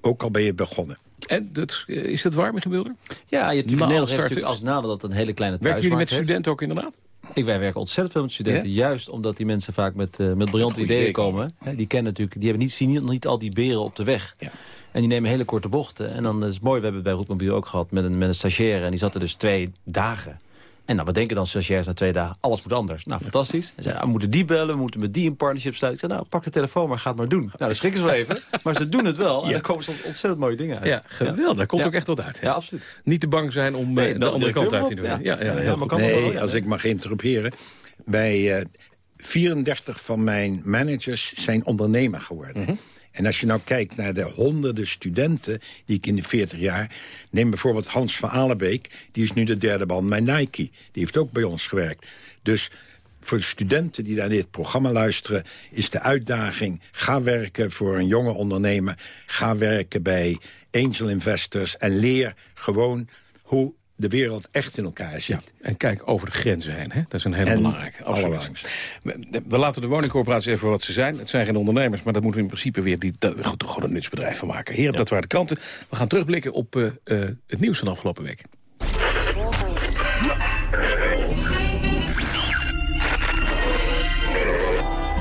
ook al ben je begonnen. En dat, is dat warm in Gebeurder? Ja, je, natuurlijk, Nederland heeft natuurlijk als nadeel dat een hele kleine thuismarkt Werken jullie met studenten ook inderdaad? Ik, wij werken ontzettend veel met studenten. Juist omdat die mensen vaak met, uh, met briljante ideeën komen. Hè, die, kennen natuurlijk, die hebben niet, zien niet, niet al die beren op de weg. Ja. En die nemen hele korte bochten. En dan is het mooi, we hebben het bij Roetmobiel ook gehad met een, met een stagiaire. En die zat er dus twee dagen. En nou, wat denken dan stagiairs na twee dagen? Alles moet anders. Nou, fantastisch. Ze zei, we moeten die bellen, we moeten met die een partnership sluiten. Ik zei, nou, pak de telefoon, maar ga het maar doen. Nou, dan schrikken ze wel even. Maar ze doen het wel. En dan komen soms ontzettend mooie dingen uit. Ja, geweldig. Daar komt ook echt wat uit. Ja, absoluut. Niet te bang zijn om nee, de andere kant uit te doen. Ja, ja, ja, maar nee, als ik mag interrumperen. Bij uh, 34 van mijn managers zijn ondernemer geworden. Mm -hmm. En als je nou kijkt naar de honderden studenten die ik in de 40 jaar... neem bijvoorbeeld Hans van Alenbeek, die is nu de derde man bij Nike. Die heeft ook bij ons gewerkt. Dus voor de studenten die naar dit programma luisteren... is de uitdaging, ga werken voor een jonge ondernemer. Ga werken bij angel investors en leer gewoon hoe de wereld echt in elkaar zit. Ja, en kijk over de grenzen heen. Hè? Dat is een hele belangrijke. Absoluut. We, we, laten de woningcorporaties even wat ze zijn. Het zijn geen ondernemers, maar dat moeten we in principe weer die, dat, gewoon een nutsbedrijf van maken. Heren, dat waren de kanten. We gaan terugblikken op uh, uh, het nieuws van de afgelopen week.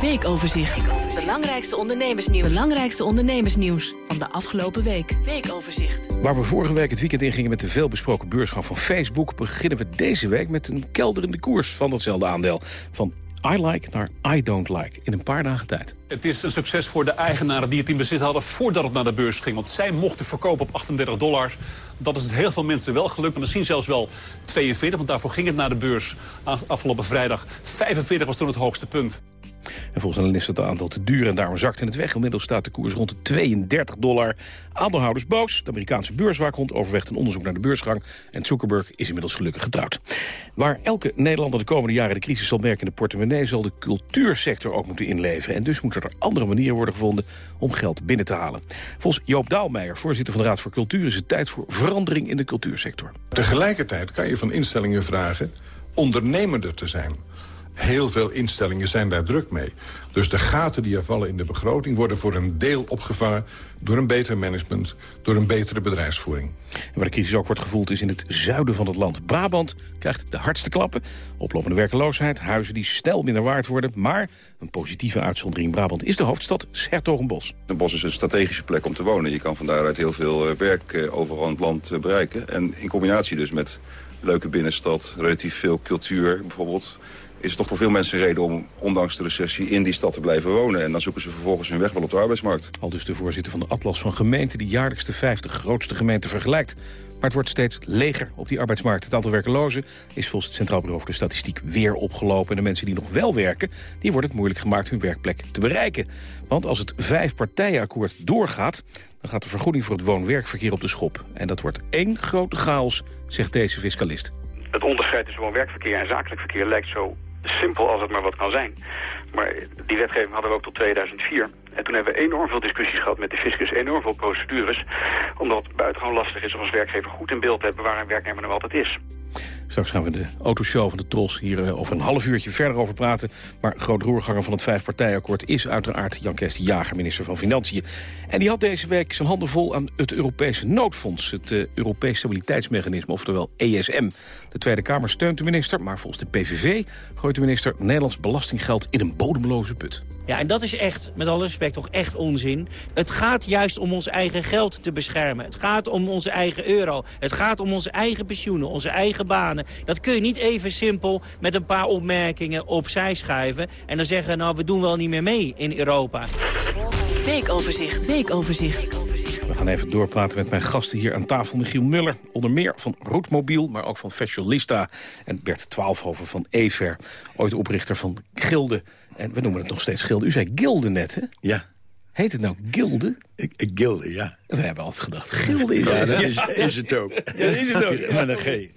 Weekoverzicht. Belangrijkste ondernemersnieuws. Belangrijkste ondernemersnieuws van de afgelopen week. Weekoverzicht. Waar we vorige week het weekend ingingen met de veelbesproken beursgang van Facebook... beginnen we deze week met een kelderende koers van datzelfde aandeel. Van I like naar I don't like in een paar dagen tijd. Het is een succes voor de eigenaren die het in bezit hadden voordat het naar de beurs ging. Want zij mochten verkopen op 38 dollar. Dat is het heel veel mensen wel gelukt. Maar misschien zelfs wel 42, want daarvoor ging het naar de beurs afgelopen vrijdag. 45 was toen het hoogste punt. En volgens analisten is het aantal te duur en daarom zakt in het weg. Inmiddels staat de koers rond de 32 dollar. Aandeelhouders boos. De Amerikaanse beurswaakhond overweegt een onderzoek naar de beursgang. En Zuckerberg is inmiddels gelukkig getrouwd. Waar elke Nederlander de komende jaren de crisis zal merken in de portemonnee... zal de cultuursector ook moeten inleveren. En dus moeten er andere manieren worden gevonden om geld binnen te halen. Volgens Joop Daalmeijer, voorzitter van de Raad voor Cultuur... is het tijd voor verandering in de cultuursector. Tegelijkertijd kan je van instellingen vragen ondernemender te zijn Heel veel instellingen zijn daar druk mee. Dus de gaten die er vallen in de begroting... worden voor een deel opgevangen door een beter management... door een betere bedrijfsvoering. En waar de crisis ook wordt gevoeld is in het zuiden van het land. Brabant krijgt de hardste klappen. Oplopende werkeloosheid, huizen die snel minder waard worden. Maar een positieve uitzondering in Brabant is de hoofdstad Sertogenbos. Den Bos is een strategische plek om te wonen. Je kan van daaruit heel veel eh, werk eh, overal in het land eh, bereiken. En in combinatie dus met leuke binnenstad, relatief veel cultuur bijvoorbeeld is het toch voor veel mensen een reden om, ondanks de recessie, in die stad te blijven wonen. En dan zoeken ze vervolgens hun weg wel op de arbeidsmarkt. Al dus de voorzitter van de Atlas van Gemeenten... die jaarlijks de 50 grootste gemeenten vergelijkt. Maar het wordt steeds leger op die arbeidsmarkt. Het aantal werkelozen is volgens het Centraal Bureau voor de Statistiek weer opgelopen. En de mensen die nog wel werken, die wordt het moeilijk gemaakt hun werkplek te bereiken. Want als het vijfpartijenakkoord doorgaat, dan gaat de vergoeding voor het woon-werkverkeer op de schop. En dat wordt één grote chaos, zegt deze fiscalist. Het onderscheid tussen woon-werkverkeer en zakelijk verkeer lijkt zo simpel als het maar wat kan zijn. Maar die wetgeving hadden we ook tot 2004. En toen hebben we enorm veel discussies gehad met de fiscus, enorm veel procedures. Omdat het buitengewoon lastig is om als werkgever goed in beeld te hebben waar een werknemer nog altijd is. Straks gaan we de autoshow van de Tros hier eh, over een half uurtje verder over praten. Maar groot roerganger van het vijfpartijakkoord is uiteraard Jan Kerst Jager, minister van Financiën. En die had deze week zijn handen vol aan het Europese noodfonds. Het uh, Europees Stabiliteitsmechanisme, oftewel ESM. De Tweede Kamer steunt de minister, maar volgens de PVV gooit de minister Nederlands belastinggeld in een bodemloze put. Ja, en dat is echt, met alle respect, toch echt onzin. Het gaat juist om ons eigen geld te beschermen. Het gaat om onze eigen euro. Het gaat om onze eigen pensioenen, onze eigen banen. Dat kun je niet even simpel met een paar opmerkingen opzij schuiven... en dan zeggen, nou, we doen wel niet meer mee in Europa. Weekoverzicht, weekoverzicht. We gaan even doorpraten met mijn gasten hier aan tafel. Michiel Muller, onder meer van Roetmobiel, maar ook van Fashionista. En Bert Twaalfhoven van Ever, ooit oprichter van Gilde. En we noemen het nog steeds Gilde. U zei Gilde net, hè? Ja. Heet het nou Gilde? Ik, ik Gilde, ja. We hebben altijd gedacht, Gilde is ja, het. is, is het ook. Ja, is het ook. Met een G.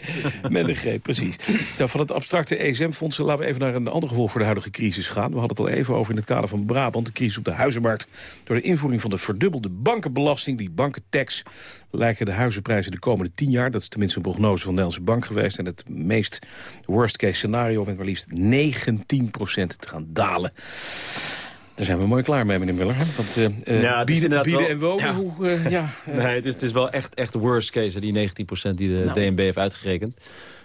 Met een G, precies. Zo, van het abstracte ESM-fonds laten we even naar een ander gevolg voor de huidige crisis gaan. We hadden het al even over in het kader van Brabant, de crisis op de huizenmarkt. Door de invoering van de verdubbelde bankenbelasting, die bankentax, lijken de huizenprijzen de komende tien jaar, dat is tenminste een prognose van de Nederlandse Bank geweest, en het meest worst case scenario met maar liefst 19% te gaan dalen. Daar zijn we mooi klaar mee, meneer Muller. Want uh, ja, bieden, bieden wel, en wonen, ja. hoe... Uh, ja, uh. Nee, het is, het is wel echt, echt de worst case, die 19% die de Nou. DNB heeft uitgerekend.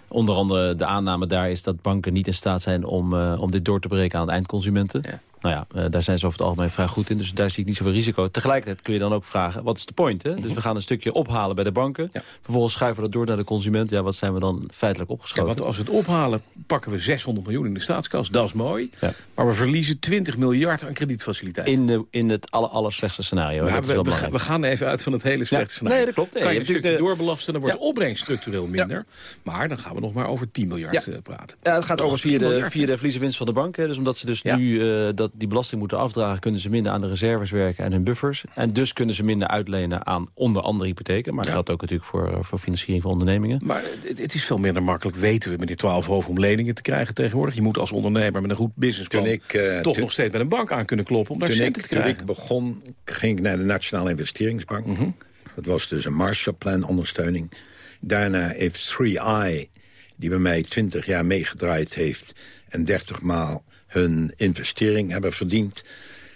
Onder andere de aanname daar is dat banken niet in staat zijn om, om dit door te breken aan de eindconsumenten. Ja. Nou ja, uh, daar zijn ze over het algemeen vrij goed in. Dus daar zie ik niet zoveel risico. Tegelijkertijd kun je dan ook vragen, wat is de point? Hè? Mhm. Dus we gaan een stukje ophalen bij de banken. Ja. Vervolgens schuiven we dat door naar de consument. Ja, wat zijn we dan feitelijk Ja, opgeschoten? want als we het ophalen, pakken we 600 miljoen in de staatskas. Dat is mooi. Ja. Maar we verliezen 20 miljard aan kredietfaciliteiten. in, de, in het aller, aller slechtste scenario. Maar we, gaan, belangrijk. we gaan even uit van het hele slechte scenario. Nee, dat klopt. Nee, kan je je een stukje natuurlijk doorbelasten, dan wordt de opbrengst structureel minder. Maar dan gaan we nog maar over 10 miljard Ja. eh, praten. Ja, het gaat over 10 via de, via de verliezenwinst van de bank. Hè. Dus omdat ze dus nu eh, dat die belasting moeten afdragen... kunnen ze minder aan de reserves werken en hun buffers. En dus kunnen ze minder uitlenen aan onder andere hypotheken. Maar dat geldt ook natuurlijk voor, eh, voor financiering van ondernemingen. Maar het, het is veel minder makkelijk, weten we, meneer Twaalfhoven... om leningen te krijgen tegenwoordig. Je moet als ondernemer met een goed businessplan... Toen ik, eh, toch toen- nog steeds met een bank aan kunnen kloppen... om daar Toen centen ik, te toen krijgen. ik begon, ging ik naar de Nationale Investeringsbank. Mhm. Dat was dus een Marshallplan ondersteuning. Daarna heeft 3i, die bij mij 20 jaar meegedraaid heeft... en 30 maal hun investering hebben verdiend...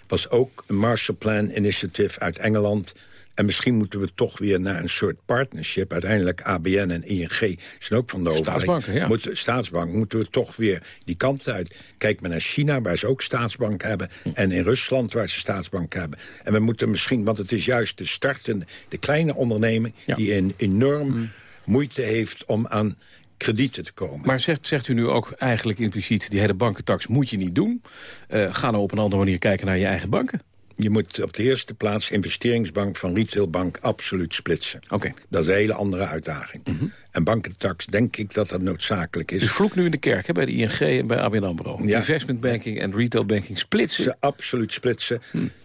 was ook een Marshallplan Initiative uit Engeland... En misschien moeten we toch weer naar een soort partnership. Uiteindelijk ABN en ING zijn ook van de overheid. Ja. Moeten, staatsbank moeten we toch weer die kant uit. Kijk maar naar China, waar ze ook staatsbank hebben. Hm. En in Rusland, waar ze staatsbank hebben. En we moeten misschien, want het is juist de startende... de kleine onderneming die een enorm moeite heeft om aan kredieten te komen. Maar zegt, zegt u nu ook eigenlijk impliciet... die hele bankentax moet je niet doen. Eh, ga nou op een andere manier kijken naar je eigen banken. Je moet op de eerste plaats investeringsbank van retailbank absoluut splitsen. Oké. Dat is een hele andere uitdaging. En bankentax denk ik dat dat noodzakelijk is. Vloek nu in de kerk hè, bij de ING en bij ABN AMRO. Ja. Investment banking en retail banking splitsen. Ze absoluut splitsen.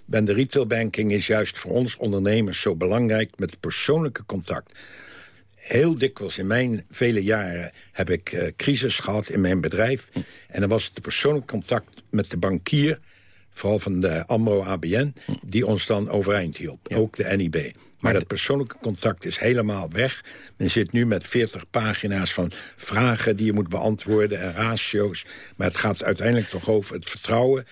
En de retailbanking is juist voor ons ondernemers zo belangrijk... met het persoonlijke contact. Heel dikwijls in mijn vele jaren heb ik eh, crisis gehad in mijn bedrijf. En dan was het de persoonlijk contact met de bankier... vooral van de AMRO-ABN, die ons dan overeind hielp. Ook de NIB. Maar dat persoonlijke contact is helemaal weg. Men zit nu met 40 pagina's van vragen die je moet beantwoorden... en ratio's. Maar het gaat uiteindelijk toch over het vertrouwen...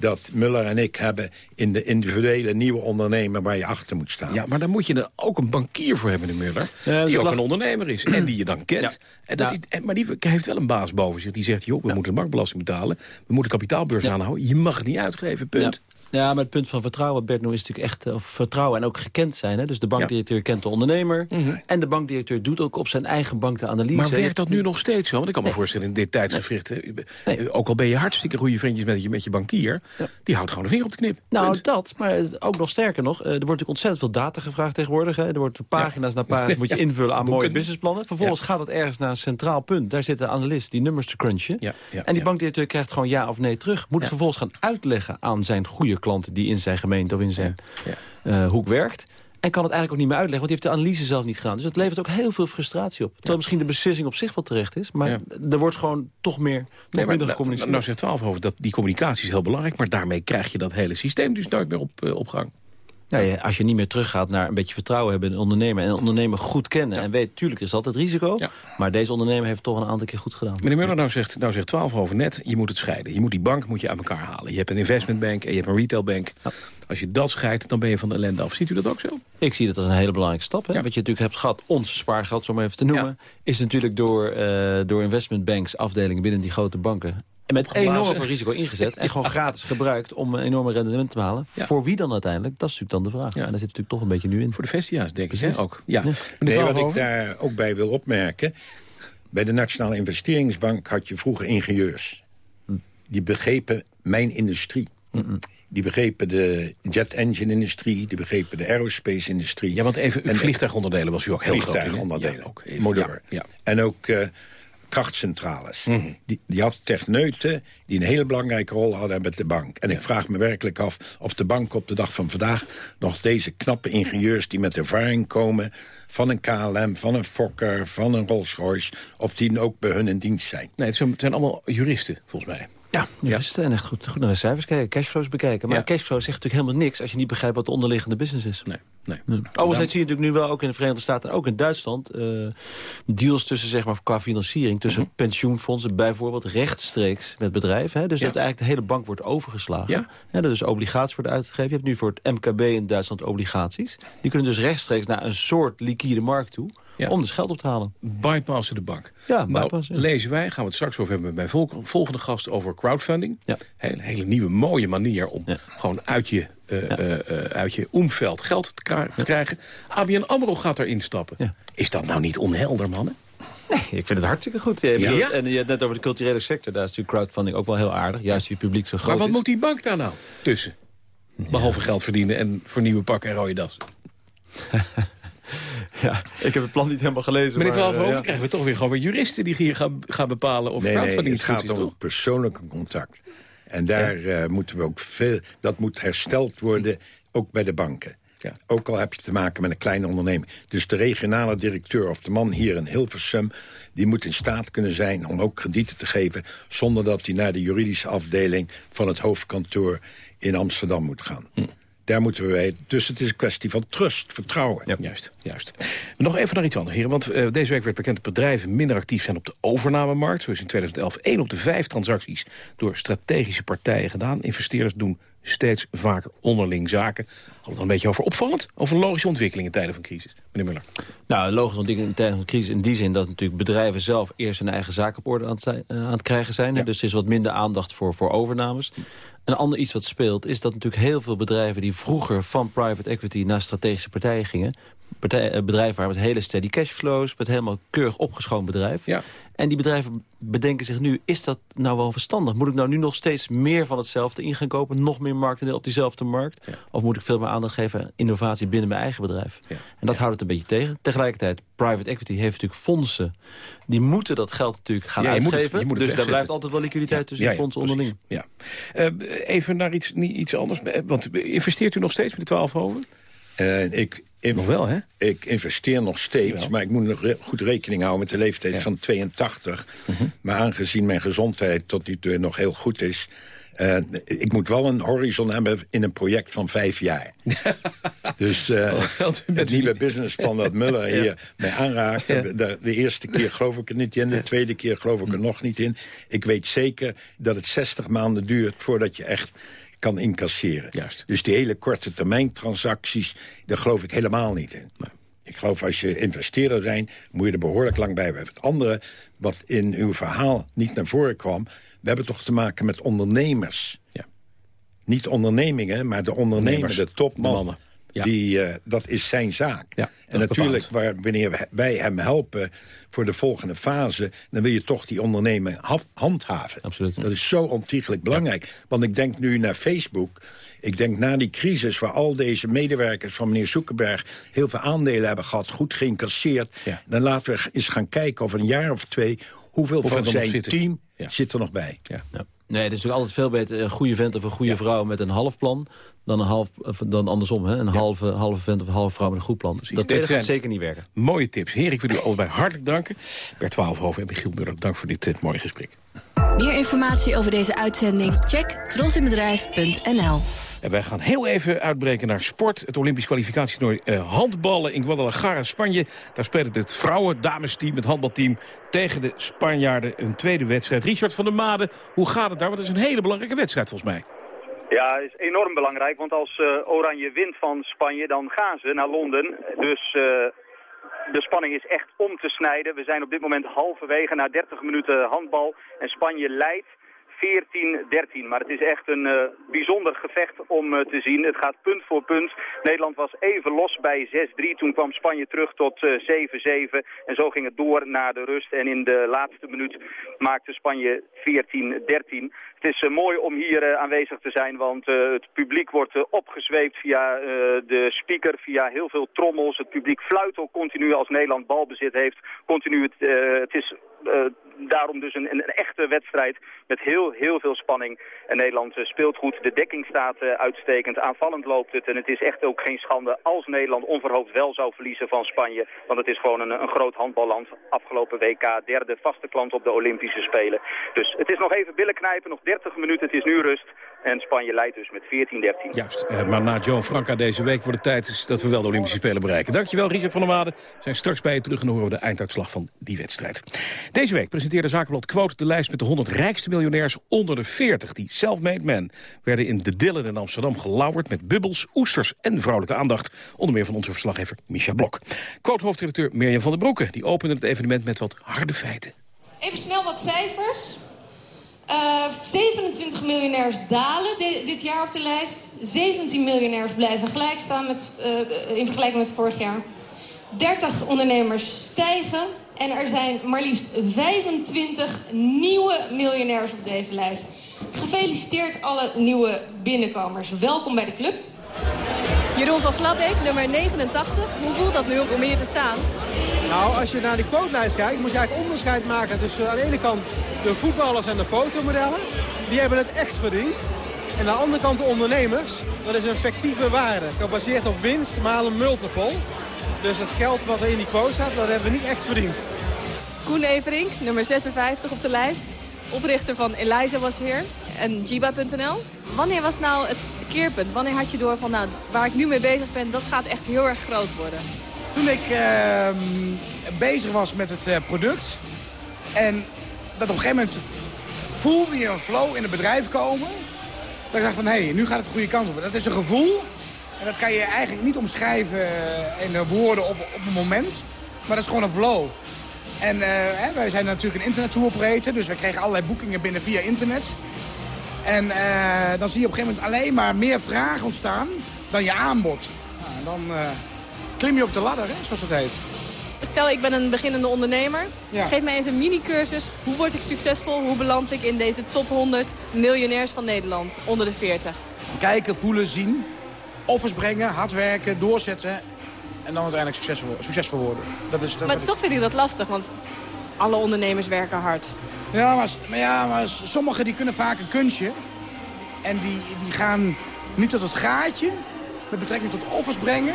dat Muller en ik hebben in de individuele nieuwe ondernemer... waar je achter moet staan. Ja, maar dan moet je er ook een bankier voor hebben, de Muller. Ja, die ook een ondernemer is en die je dan kent. Ja. En dat Ja. is, en, maar die heeft wel een baas boven zich die zegt... joh, we moeten de bankbelasting betalen. We moeten kapitaalbeurs aanhouden. Je mag het niet uitgeven, punt. Ja. Maar het punt van vertrouwen, Bert noemt, is natuurlijk echt... Of vertrouwen en ook gekend zijn. Hè? Dus de bankdirecteur kent de ondernemer. Mhm. En de bankdirecteur doet ook op zijn eigen bank de analyse. Maar werkt dat nu nog steeds zo? Want ik kan me voorstellen in dit tijdsgevricht... eh, ook al ben je hartstikke goede vriendjes met je, met je bankier... die houdt gewoon de vinger op de knip. Nou, Punt. dat, maar ook nog sterker nog. eh, er wordt natuurlijk ontzettend veel data gevraagd tegenwoordig. Hè. Er wordt pagina's na pagina's moet je invullen aan mooie businessplannen. Vervolgens gaat het ergens naar een centraal punt. Daar zit de analist die nummers te crunchen. en die bankdirecteur krijgt gewoon ja of nee terug. Moet het vervolgens gaan uitleggen aan zijn goede klanten... die in zijn gemeente of in zijn eh, hoek werkt. En kan het eigenlijk ook niet meer uitleggen, want die heeft de analyse zelf niet gedaan. Dus het levert ook heel veel frustratie op. Terwijl misschien de beslissing op zich wel terecht is. Maar Ja. er wordt gewoon toch meer, Nee, maar minder nou, gecommuniceerd. nou zegt 12 over dat die communicatie is heel belangrijk... maar daarmee krijg je dat hele systeem dus nooit meer op, eh, op gang. Nou ja, als je niet meer teruggaat naar een beetje vertrouwen hebben in een ondernemer... en een ondernemer goed kennen en weet, tuurlijk is dat het risico... maar deze ondernemer heeft het toch een aantal keer goed gedaan. Meneer Muller, nou zegt, nou zegt 12 over net, je moet het scheiden. Je moet die bank moet je uit elkaar halen. Je hebt een investmentbank en je hebt een retailbank. Als je dat scheidt, dan ben je van de ellende af. Ziet u dat ook zo? Ik zie dat als een hele belangrijke stap. Hè? Wat je natuurlijk hebt gehad, ons spaargeld, zo maar even te noemen... is natuurlijk door, eh door investmentbanks, afdelingen binnen die grote banken... En met enorm veel risico ingezet. En gewoon gratis gebruikt om een enorme rendement te behalen. Ja. Voor wie dan uiteindelijk? Dat is natuurlijk dan de vraag. En daar zit natuurlijk toch een beetje nu in. Voor de Vestia's, denk ik, hè, ook. Ja. Nee, wat ik daar ook bij wil opmerken... bij de Nationale Investeringsbank had je vroeger ingenieurs. Die begrepen mijn industrie. Die begrepen de jet engine industrie, die begrepen de aerospace industrie. Ja, want even, uw vliegtuigonderdelen was u ook heel groot? Vliegtuigonderdelen, Ja, ook even, ja, ja. En ook eh, krachtcentrales. Mhm. die, die had techneuten die een hele belangrijke rol hadden met de bank. En ik vraag me werkelijk af of de bank op de dag van vandaag... nog deze knappe ingenieurs die met ervaring komen... van een KLM, van een Fokker, van een Rolls-Royce... of die ook bij hun in dienst zijn. Nee, het zijn, het zijn allemaal juristen, volgens mij. Ja, juristen en echt goed, goed naar de cijfers kijken, cashflows bekijken. Maar Ja. cashflow zegt natuurlijk helemaal niks... als je niet begrijpt wat de onderliggende business is. Nee, nee. Overigens zie je natuurlijk nu wel ook in de Verenigde Staten... en ook in Duitsland eh, deals tussen, zeg maar, qua financiering... tussen Mhm. pensioenfondsen bijvoorbeeld rechtstreeks met bedrijven. Hè? Dus Ja. dat eigenlijk de hele bank wordt overgeslagen. Ja. dat dus obligaties worden uitgegeven. Je hebt nu voor het MKB in Duitsland obligaties. Die kunnen dus rechtstreeks naar een soort liquide markt toe... om dus geld op te halen. Bypassen de bank. Ja, nou, bypassen, ja. lezen wij, gaan we het straks over hebben met mijn vol- volgende gast over crowdfunding. Ja. Hele, hele nieuwe mooie manier om gewoon uit je, eh, eh, eh, uit je omveld geld te, krijgen. ABN AMRO gaat erin stappen. Is dat nou niet onhelder, mannen? Nee, ik vind het hartstikke goed. Je Ja? bedoelt- En je hebt net over de culturele sector. Daar is natuurlijk crowdfunding ook wel heel aardig. Juist je publiek zo groot Maar wat is. moet die bank daar nou tussen? Behalve geld verdienen en voor nieuwe pakken en rode das. Ja, ik heb het plan niet helemaal gelezen. Meneer maar, 12 eh, over ja. krijgen we toch weer gewoon weer juristen... die hier gaan, gaan bepalen of nee, nee, crowdfunding het gaat is, om toch? persoonlijke contact. En daar eh, moeten we ook veel... Dat moet hersteld worden, ook bij de banken. Ook al heb je te maken met een kleine onderneming. Dus de regionale directeur of de man hier in Hilversum... die moet in staat kunnen zijn om ook kredieten te geven... zonder dat hij naar de juridische afdeling van het hoofdkantoor in Amsterdam moet gaan. Hm. Daar moeten we weten. Dus het is een kwestie van trust, vertrouwen. Ja, juist, juist. Nog even naar iets anders, heren. Want eh, deze week werd bekend dat bedrijven minder actief zijn op de overnamemarkt. Zo is in 2011 één op de vijf transacties door strategische partijen gedaan. Investeerders doen steeds vaker onderling zaken. Had het al een beetje over opvallend? Over een logische ontwikkeling in tijden van crisis. Meneer Muller. Nou, logisch ontwikkeling in tijden van crisis in die zin... dat natuurlijk bedrijven zelf eerst hun eigen zaken op orde aan het, zijn- eh, aan het krijgen zijn. Dus er is wat minder aandacht voor, voor overnames. Een ander iets wat speelt is dat natuurlijk heel veel bedrijven... die vroeger van private equity naar strategische partijen gingen... Eh, bedrijven waren met hele steady cashflows... met helemaal keurig opgeschoon bedrijf. Ja. En die bedrijven bedenken zich nu, is dat nou wel verstandig? Moet ik nou nu nog steeds meer van hetzelfde in gaan kopen? Nog meer marktendeel op diezelfde markt? Of moet ik veel meer aandacht geven aan innovatie binnen mijn eigen bedrijf? En dat houdt het een beetje tegen. Tegelijkertijd, private equity heeft natuurlijk fondsen. Die moeten dat geld natuurlijk gaan Ja, je moet het- uitgeven. je moet het dus daar blijft altijd wel liquiditeit tussen Ja, ja, fondsen onderling. Ja. Eh, even naar iets, niet, iets anders. Eh, Want investeert u nog steeds met de 12 over? En ik, Nog wel, hè? Ik investeer nog steeds, maar ik moet nog re- goed rekening houden met de leeftijd van 82. Maar aangezien mijn gezondheid tot nu toe nog heel goed is... eh, ik moet wel een horizon hebben in een project van vijf jaar. dus eh, het nieuwe businessplan dat Muller hier mij aanraakt... de, de, de eerste keer geloof ik er niet in, de tweede keer geloof ik er nog niet in. Ik weet zeker dat het 60 maanden duurt voordat je echt kan incasseren. Juist. Dus die hele korte termijn transacties, daar geloof ik helemaal niet in. Ik geloof als je investeerder zijn, moet je er behoorlijk lang bij blijven. Het andere, wat in uw verhaal niet naar voren kwam... we hebben toch te maken met ondernemers. Ja. niet ondernemingen, maar de ondernemer, de topman. Ja. Die, eh, dat is zijn zaak. Ja, en natuurlijk, waar, wanneer we- wij hem helpen voor de volgende fase... dan wil je toch die onderneming haf- handhaven. Absoluut. Dat is zo ontiegelijk belangrijk. Want ik denk nu naar Facebook... Ik denk na die crisis waar al deze medewerkers van meneer Zuckerberg... heel veel aandelen hebben gehad, goed geïncasseerd... dan laten we eens gaan kijken over een jaar of twee... hoeveel Hoeveel van zijn zitten. team zit er nog bij. Ja. Nee, het is natuurlijk altijd veel beter een goede vent of een goede vrouw met een half plan... dan, een half, dan andersom, hè? een halve, halve vent of een halve vrouw met een goed plan. Dat Dit tweede gaat zeker niet werken. Mooie tips. Heer, ik wil u allebei hartelijk danken. Bert Twaalfhoven en Michiel Muller, dank voor dit mooie gesprek. Meer informatie over deze uitzending? Check trosinbedrijf.nl. En wij gaan heel even uitbreken naar sport. Het Olympisch kwalificatietoernooi eh, handballen in Guadalajara, Spanje. Daar speelt het vrouwen-damesteam, het handbalteam... tegen de Spanjaarden een tweede wedstrijd. Richard van der Made, hoe gaat het daar? Want het is een hele belangrijke wedstrijd volgens mij. Ja, is enorm belangrijk, want als eh, Oranje wint van Spanje, dan gaan ze naar Londen. Dus eh, de spanning is echt om te snijden. We zijn op dit moment halverwege na 30 minuten handbal en Spanje leidt 14-13. Maar het is echt een eh, bijzonder gevecht om eh, te zien. Het gaat punt voor punt. Nederland was even los bij 6-3. Toen kwam Spanje terug tot eh, 7-7. En zo ging het door naar de rust. En in de laatste minuut maakte Spanje 14-13. Het is eh, mooi om hier eh, aanwezig te zijn, want eh, het publiek wordt eh, opgezweept via eh, de speaker, via heel veel trommels. Het publiek fluit ook continu als Nederland balbezit heeft. Continu, het, eh, het is eh, daarom dus een, een, echte wedstrijd met heel, heel veel spanning. En Nederland eh, speelt goed, de dekking staat eh, uitstekend, aanvallend loopt het. En het is echt ook geen schande als Nederland onverhoopt wel zou verliezen van Spanje. Want het is gewoon een, een groot handballand. Afgelopen WK derde vaste klant op de Olympische Spelen. Dus het is nog even billen knijpen, nog 30 minuten, het is nu rust. En Spanje leidt dus met 14-13. Juist, eh, maar na Joe Franca deze week wordt het tijd dat we wel de Olympische Spelen bereiken. Dankjewel Richard van der Made. We zijn straks bij je terug en horen de einduitslag van die wedstrijd. Deze week presenteerde Zakenblad Quote de lijst met de 100 rijkste miljonairs onder de 40. Die self-made men werden in de Dillen in Amsterdam gelauwerd met bubbels, oesters en vrouwelijke aandacht. Onder meer van onze verslaggever Misha Blok. Quote-hoofdredacteur Mirjam van der Broeke die opende het evenement met wat harde feiten. Even snel wat cijfers. Eh, 27 miljonairs dalen di- dit jaar op de lijst. 17 miljonairs blijven gelijk staan met, eh, in vergelijking met vorig jaar. 30 ondernemers stijgen. En er zijn maar liefst 25 nieuwe miljonairs op deze lijst. Gefeliciteerd alle nieuwe binnenkomers. Welkom bij de club. Jeroen van Glabbeek, nummer 89. Hoe voelt dat nu om hier te staan? Nou, als je naar die quotelijst kijkt, moet je eigenlijk onderscheid maken tussen aan de ene kant de voetballers en de fotomodellen. Die hebben het echt verdiend. En aan de andere kant de ondernemers. Dat is een fictieve waarde, gebaseerd op winst maal een multiple. Dus het geld wat er in die quote staat, dat hebben we niet echt verdiend. Koen Everink, nummer 56 op de lijst. Oprichter van Eliza was hier en Jiba.nl. Wanneer was nou het keerpunt? Wanneer had je door van, nou, waar ik nu mee bezig ben, dat gaat echt heel erg groot worden? Toen ik ehm, bezig was met het eh, product en dat op een gegeven moment voelde je een flow in het bedrijf komen. Dat ik dacht van, hé, hey, nu gaat het de goede kant op. Dat is een gevoel en dat kan je eigenlijk niet omschrijven eh, in woorden op, op een moment. Maar dat is gewoon een flow. En eh, hè, wij zijn natuurlijk een internet tour operator, dus we kregen allerlei boekingen binnen via internet. En eh, dan zie je op een gegeven moment alleen maar meer vragen ontstaan dan je aanbod. Nou, en dan eh, klim je op de ladder, hè, zoals dat heet. Stel, ik ben een beginnende ondernemer. Ja. Geef mij eens een mini-cursus. Hoe word ik succesvol? Hoe beland ik in deze top 100 miljonairs van Nederland onder de 40? Kijken, voelen, zien, offers brengen, hard werken, doorzetten... en dan uiteindelijk succesvol, succesvol worden. Dat is, dat Maar toch vind ik dat lastig, want alle ondernemers werken hard. Ja, maar, maar ja, maar sommigen die kunnen vaak een kunstje. En die, die gaan niet tot het gaatje met betrekking tot offers brengen...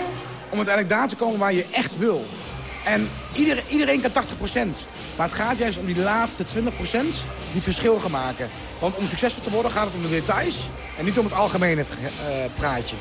om uiteindelijk daar te komen waar je echt wil. En iedereen, iedereen kan 80% Maar het gaat juist om die laatste 20% die het verschil gaan maken. Want om succesvol te worden gaat het om de details... en niet om het algemene eh, praatje.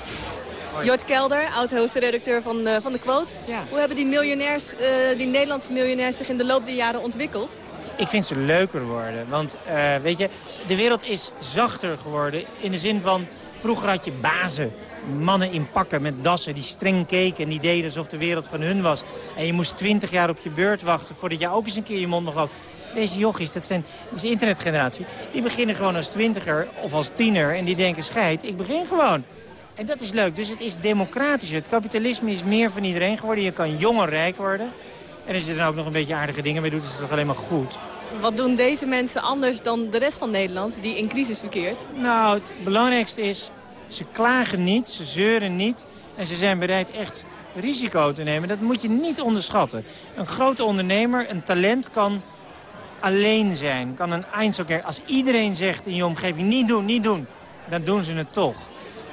Jort Kelder, oud-hoofdredacteur van, eh, van de Quote. Hoe hebben die miljonairs, eh, die Nederlandse miljonairs zich in de loop der jaren ontwikkeld? Ik vind ze leuker worden. Want eh, weet je, de wereld is zachter geworden. In de zin van, vroeger had je bazen. Mannen in pakken met dassen die streng keken en die deden alsof de wereld van hun was. En je moest twintig jaar op je beurt wachten voordat je ook eens een keer je mond nog had. Deze jochies, dat zijn deze internetgeneratie... die beginnen gewoon als twintiger of als tiener en die denken... scheid, ik begin gewoon. En dat is leuk. Dus het is democratischer. Het kapitalisme is meer van iedereen geworden. Je kan jong en rijk worden. En als je er dan ook nog een beetje aardige dingen mee doet, is het toch alleen maar goed. Wat doen deze mensen anders dan de rest van Nederland die in crisis verkeert? Nou, het belangrijkste is, ze klagen niet, ze zeuren niet... en ze zijn bereid echt risico te nemen. Dat moet je niet onderschatten. Een grote ondernemer, een talent kan alleen zijn, kan een Einzelker. Als iedereen zegt in je omgeving niet doen, niet doen, dan doen ze het toch.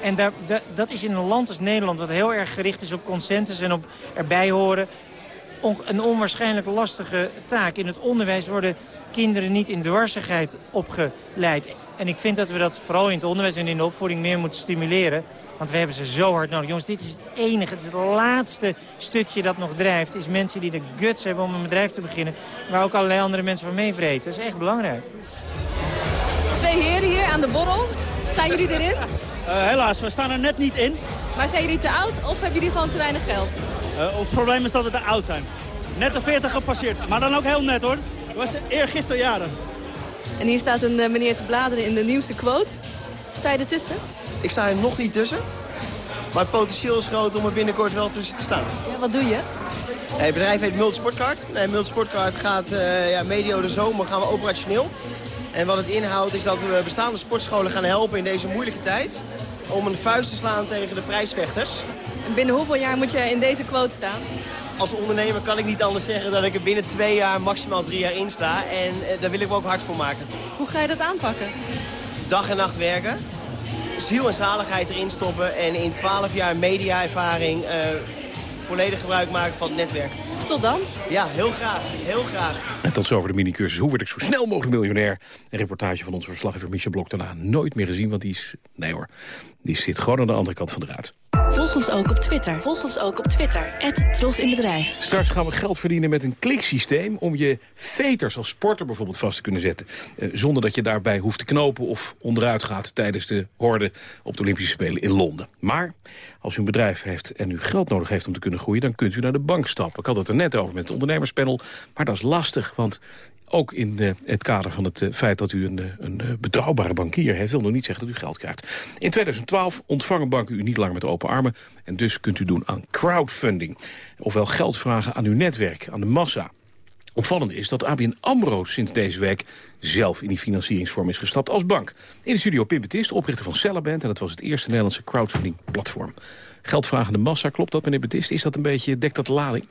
En daar, dat, dat is in een land als Nederland, wat heel erg gericht is op consensus en op erbij horen... een onwaarschijnlijk lastige taak. In het onderwijs worden kinderen niet in dwarsigheid opgeleid. En ik vind dat we dat vooral in het onderwijs en in de opvoeding meer moeten stimuleren. Want we hebben ze zo hard nodig. Jongens, dit is het enige, het, is het laatste stukje dat nog drijft. Is mensen die de guts hebben om een bedrijf te beginnen. Waar ook allerlei andere mensen van meevreten. Dat is echt belangrijk. Twee heren hier aan de borrel. Staan jullie erin? Uh, helaas, we staan er net niet in. Maar zijn jullie te oud of hebben jullie gewoon te weinig geld? Uh, ons probleem is dat we te oud zijn. Net de 40 gepasseerd, maar dan ook heel net hoor. Het was eergisteren jaren. En hier staat een uh, meneer te bladeren in de nieuwste quote. Sta je ertussen? Ik sta er nog niet tussen. Maar het potentieel is groot om er binnenkort wel tussen te staan. Ja, wat doe je? Het bedrijf heet Multisportcard. Nee, Multisportcard gaat uh, ja, medio de zomer gaan we operationeel. En wat het inhoudt is dat we bestaande sportscholen gaan helpen in deze moeilijke tijd. Om een vuist te slaan tegen de prijsvechters. En binnen hoeveel jaar moet je in deze quote staan? Als ondernemer kan ik niet anders zeggen dat ik er binnen twee jaar, maximaal drie jaar in sta. En uh, daar wil ik me ook hard voor maken. Hoe ga je dat aanpakken? Dag en nacht werken. Ziel en zaligheid erin stoppen. En in twaalf jaar mediaervaring uh, volledig gebruik maken van het netwerk. Tot dan. Ja, heel graag. Heel graag. En tot zover de minicursus. Hoe word ik zo snel mogelijk miljonair? Een reportage van onze verslaggever Michel Blok daarna nooit meer gezien. Want die is... Nee hoor. Die zit gewoon aan de andere kant van de ruit. Volg ons ook op Twitter. Volg ons ook op Twitter. Tros in Bedrijf. Straks gaan we geld verdienen met een kliksysteem... om je veters als sporter bijvoorbeeld vast te kunnen zetten. Eh, zonder dat je daarbij hoeft te knopen of onderuit gaat... tijdens de horde op de Olympische Spelen in Londen. Maar als u een bedrijf heeft en u geld nodig heeft om te kunnen groeien... dan kunt u naar de bank stappen. Ik had het er net over met het ondernemerspanel. Maar dat is lastig, want ook in uh, het kader van het uh, feit dat u een, uh, een betrouwbare bankier heeft... wil nog niet zeggen dat u geld krijgt. In 2012 ontvangen banken u niet langer met open armen... en dus kunt u doen aan crowdfunding. Ofwel geld vragen aan uw netwerk, aan de massa. Opvallend is dat ABN AMRO sinds deze week zelf in die financieringsvorm is gestapt als bank. In de studio Pim Betist, oprichter van Cellaband... en dat was het eerste Nederlandse crowdfunding platform. Geldvragende massa, klopt dat meneer Betist? Is dat een beetje, dekt dat de lading?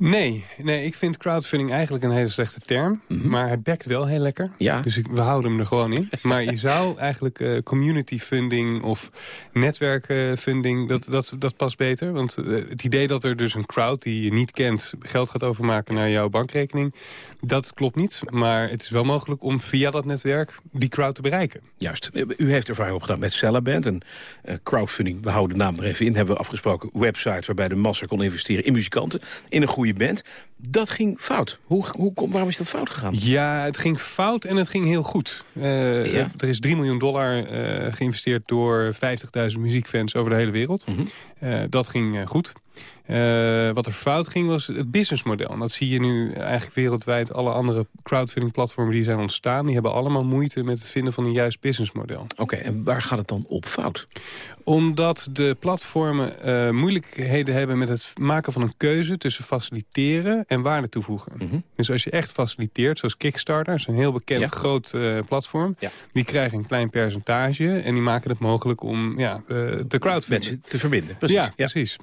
Nee, nee, ik vind crowdfunding eigenlijk een hele slechte term. Mm -hmm. Maar het bekt wel heel lekker. Ja. Dus ik, we houden hem er gewoon in. maar je zou eigenlijk uh, community funding of netwerkfunding, dat, dat, dat past beter. Want uh, het idee dat er dus een crowd die je niet kent geld gaat overmaken naar jouw bankrekening, dat klopt niet. Maar het is wel mogelijk om via dat netwerk die crowd te bereiken. Juist. U heeft ervaring opgedaan met Cellaband. En uh, crowdfunding, we houden de naam er even in, hebben we afgesproken. Website waarbij de massa kon investeren in muzikanten, in een goede band. Dat ging fout. Hoe, hoe, waarom is dat fout gegaan? Ja, het ging fout en het ging heel goed. Uh, ja. Er is 3 miljoen dollar uh, geïnvesteerd door 50.000 muziekfans over de hele wereld. Mm -hmm. uh, dat ging goed. Wat er fout ging was het businessmodel. En dat zie je nu eigenlijk wereldwijd. Alle andere crowdfunding platformen die zijn ontstaan... die hebben allemaal moeite met het vinden van een juist businessmodel. Oké, okay, en waar gaat het dan op fout? Omdat de platformen uh, moeilijkheden hebben met het maken van een keuze... tussen faciliteren en waarde toevoegen. Mm -hmm. Dus als je echt faciliteert, zoals Kickstarter... is een heel bekend ja. groot uh, platform. Ja. Die krijgen een klein percentage... en die maken het mogelijk om ja, te crowdfunding. Mensen te verbinden. Precies. Ja, precies.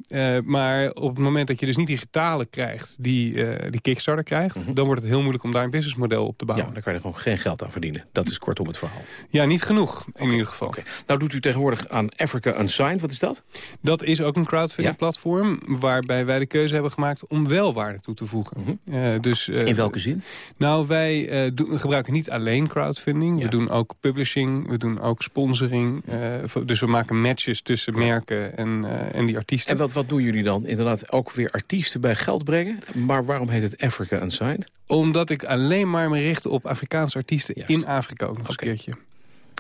maar op het moment dat je dus niet die getalen krijgt... die, uh, die Kickstarter krijgt... Mm -hmm. dan wordt het heel moeilijk om daar een businessmodel op te bouwen. Ja, dan kan je gewoon geen geld aan verdienen. Dat is kortom het verhaal. Ja, niet genoeg in okay. ieder geval. Okay. Nou doet u tegenwoordig aan Africa Unsigned. Wat is dat? Dat is ook een crowdfunding ja. platform... waarbij wij de keuze hebben gemaakt om wel waarde toe te voegen. Mm -hmm. uh, dus, uh, in welke zin? Nou, wij doen, gebruiken niet alleen crowdfunding. Ja. We doen ook publishing, we doen ook sponsoring. dus we maken matches tussen merken en, en die artiesten. En wat, wat doen jullie dan? Inderdaad ook weer artiesten bij geld brengen. Maar waarom heet het Africa Unsigned? Omdat ik alleen maar me richt op Afrikaanse artiesten Juist. in Afrika ook nog okay. een keertje.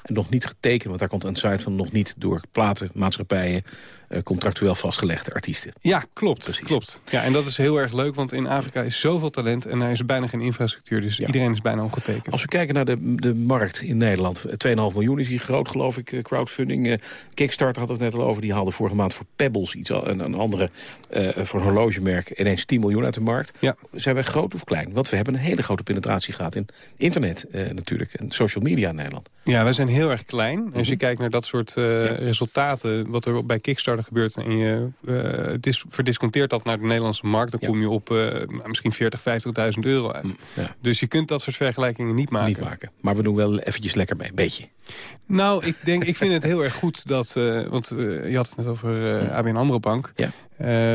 En nog niet getekend, want daar komt aan het zuid van nog niet door platenmaatschappijen uh, contractueel vastgelegde artiesten. Ja, klopt. klopt. Ja, en dat is heel erg leuk, want in Afrika is zoveel talent... en er is bijna geen infrastructuur, dus iedereen is bijna ongetekend. Als we kijken naar de, de markt in Nederland... 2,5 miljoen is hier groot, geloof ik, crowdfunding. Uh, Kickstarter had het net al over, die haalde vorige maand voor Pebbles... iets, een, een andere, uh, voor een horlogemerk, ineens 10 miljoen uit de markt. Ja. Zijn wij groot of klein? Want we hebben een hele grote penetratie gehad in internet natuurlijk... en social media in Nederland. Ja, wij zijn heel erg klein. Als je mhm. kijkt naar dat soort resultaten... wat er bij Kickstarter gebeurt... en je uh, verdisconteert dat naar de Nederlandse markt... dan kom je op uh, misschien 40, 50.000 euro uit. Mm, dus je kunt dat soort vergelijkingen niet maken. Niet maken. Maar we doen wel eventjes lekker mee, een beetje. Nou, ik, denk, ik vind het heel erg goed dat... Want je had het net over ABN AMRO Bank. Ja.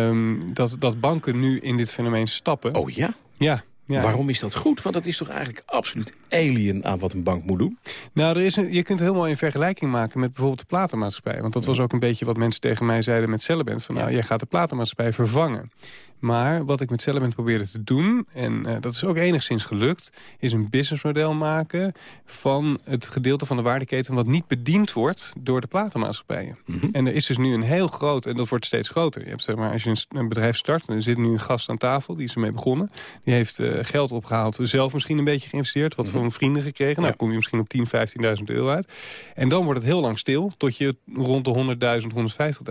Um, dat, dat banken nu in dit fenomeen stappen. Oh ja? Ja, Waarom is dat goed? Want dat is toch eigenlijk absoluut alien aan wat een bank moet doen? Nou, er is een, je kunt heel mooi een vergelijking maken met bijvoorbeeld de platenmaatschappij. Want dat was ook een beetje wat mensen tegen mij zeiden met Celleband. Van nou, jij gaat de platenmaatschappij vervangen. Maar wat ik met Cellament probeerde te doen, en uh, dat is ook enigszins gelukt... is een businessmodel maken van het gedeelte van de waardeketen... wat niet bediend wordt door de platenmaatschappijen. Mm -hmm. En er is dus nu een heel groot, en dat wordt steeds groter. Je hebt, zeg maar, als je een, bedrijf start, er zit nu een gast aan tafel... die is ermee begonnen. Die heeft uh, geld opgehaald, zelf misschien een beetje geïnvesteerd... wat mm -hmm. van vrienden gekregen. Nou, kom je misschien op 10, 15.000 euro uit. En dan wordt het heel lang stil, tot je rond de 100.000,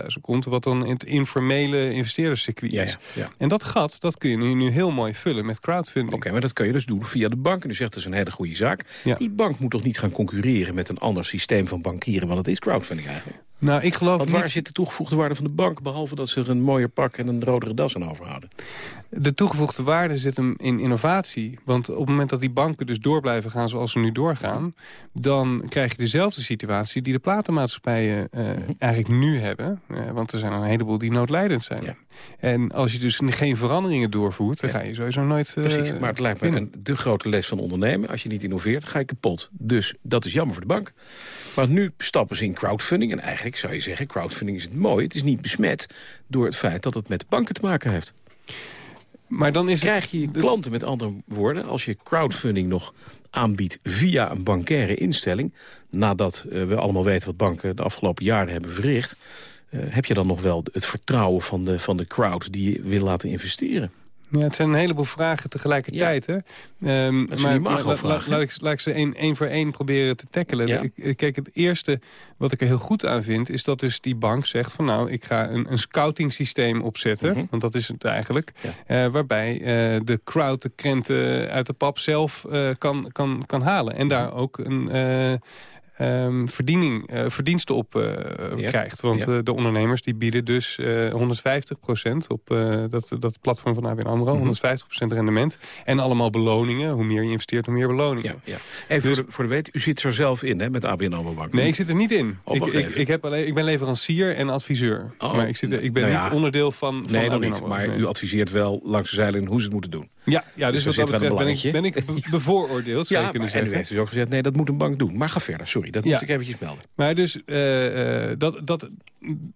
150.000 komt... wat dan in het informele investeerderscircuit is. Ja, ja. En dat gat, dat kun je nu, heel mooi vullen met crowdfunding. Oké, maar dat kun je dus doen via de bank. En u zegt dat is een hele goede zaak. Die bank moet toch niet gaan concurreren met een ander systeem van bankieren... want het is crowdfunding eigenlijk. Nou, ik geloof Want waar zit de toegevoegde waarde van de bank... behalve dat ze er een mooier pak en een rodere das aan overhouden? De toegevoegde waarde zit hem in innovatie. Want op het moment dat die banken dus door blijven gaan zoals ze nu doorgaan... dan krijg je dezelfde situatie die de platenmaatschappijen uh, eigenlijk nu hebben. Uh, want er zijn een heleboel die noodlijdend zijn. Ja. En als je dus geen veranderingen doorvoert... dan ga je sowieso nooit uh, Precies, maar het lijkt me een, de grote les van ondernemen. Als je niet innoveert, ga je kapot. Dus dat is jammer voor de bank. Maar nu stappen ze in crowdfunding. En eigenlijk zou je zeggen, crowdfunding is het mooi. Het is niet besmet door het feit dat het met banken te maken heeft. Maar dan is Krijg je klanten met andere woorden... als je crowdfunding nog aanbiedt via een bankaire instelling... nadat uh, we allemaal weten wat banken de afgelopen jaren hebben verricht... Uh, heb je dan nog wel het vertrouwen van de, van de crowd die je wil laten investeren? Ja, het zijn een heleboel vragen tegelijkertijd. Ja. Hè? Um, maar, maar la, la, laat, ik, laat ik ze één, één voor één proberen te tackelen. Ja. Ik, kijk, het eerste wat ik er heel goed aan vind... is dat dus die bank zegt van nou, ik ga een, een scouting systeem opzetten. Mm -hmm. Want dat is het eigenlijk. Ja. Uh, waarbij uh, de crowd de krenten uit de pap zelf uh, kan, kan, kan halen. En daar ook een um, verdiening, uh, verdiensten op uh, ja. krijgt. Want ja. de ondernemers die bieden dus 150% op dat, dat platform van ABN AMRO. Mm -hmm. 150% rendement. En allemaal beloningen. Hoe meer je investeert, hoe meer beloningen. Ja, Even dus, voor, de, voor de weet, u zit er zelf in hè, met ABN AMRO Bank? Nee, ik zit er niet in. Oh, ik, ik, ik, heb alleen, ik ben leverancier en adviseur. Oh, maar ik, zit er, ik ben nou niet onderdeel van, van Nee, dat niet. Maar nee. u adviseert wel langs de zeilen hoe ze het moeten doen. Ja, ja dus, dus wat dat betreft ben ik, ben ik bevooroordeeld, zou ja, je kunnen zeggen. En u heeft dus ook gezegd, nee, dat moet een bank doen. Maar ga verder, sorry, dat moest ja. ik eventjes melden. Maar dus, uh, uh, dat, dat,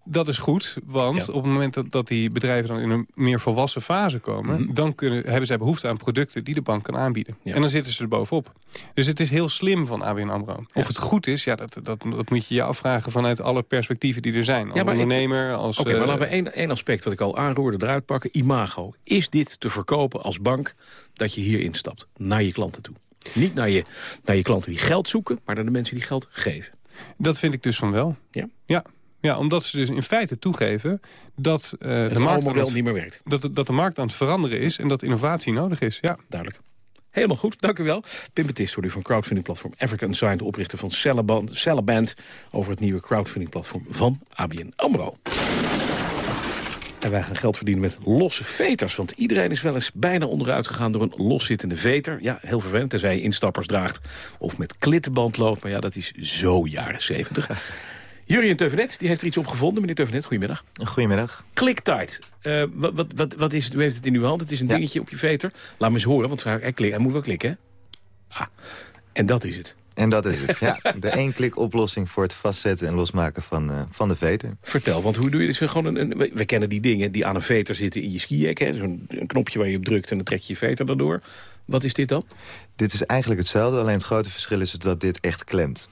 dat is goed, want ja. op het moment dat, dat die bedrijven dan in een meer volwassen fase komen... Mm -hmm. dan kunnen, hebben zij behoefte aan producten die de bank kan aanbieden. Ja. En dan zitten ze er bovenop. Dus het is heel slim van ABN AMRO. Of het goed is, ja, dat, dat, dat moet je je afvragen vanuit alle perspectieven die er zijn. Als ondernemer, als... Oké, okay, maar laten we één, één aspect wat ik al aanroerde eruit pakken. Imago. Is dit te verkopen als bank dat je hier instapt naar je klanten toe? Niet naar je, naar je klanten die geld zoeken, maar naar de mensen die geld geven. Dat vind ik dus van wel. Ja? Ja. Ja, omdat ze dus in feite toegeven dat, uh, de markt het, niet meer werkt. Dat, dat de markt aan het veranderen is en dat innovatie nodig is. Ja, duidelijk. Helemaal goed, dank u wel. Pim Betist wordt u van crowdfundingplatform African Sign... de oprichter van Cellaband... over het nieuwe crowdfundingplatform van ABN AMRO. En wij gaan geld verdienen met losse veters. Want iedereen is wel eens bijna onderuit gegaan door een loszittende veter. Ja, heel vervelend, tenzij je instappers draagt of met klittenband loopt. Maar ja, dat is zo jaren zeventig. Jurien Teuvenet, die heeft er iets op gevonden. Meneer Teuvenet, goedemiddag. Goedemiddag. ClickTight. Uh, wat, wat, wat, wat is, u heeft het in uw hand. Het is een ja. dingetje op je veter. Laat me eens horen, want hij, klik, hij moet wel klikken. Hè? Ah, en dat is het. En dat is het, ja. De één-klik oplossing voor het vastzetten en losmaken van, uh, van de veter. Vertel, want hoe doe je dit? Gewoon een, een, we kennen die dingen die aan een veter zitten in je skijek. Zo'n een knopje waar je op drukt en dan trek je je veter daardoor. Wat is dit dan? Dit is eigenlijk hetzelfde, alleen het grote verschil is dat dit echt klemt.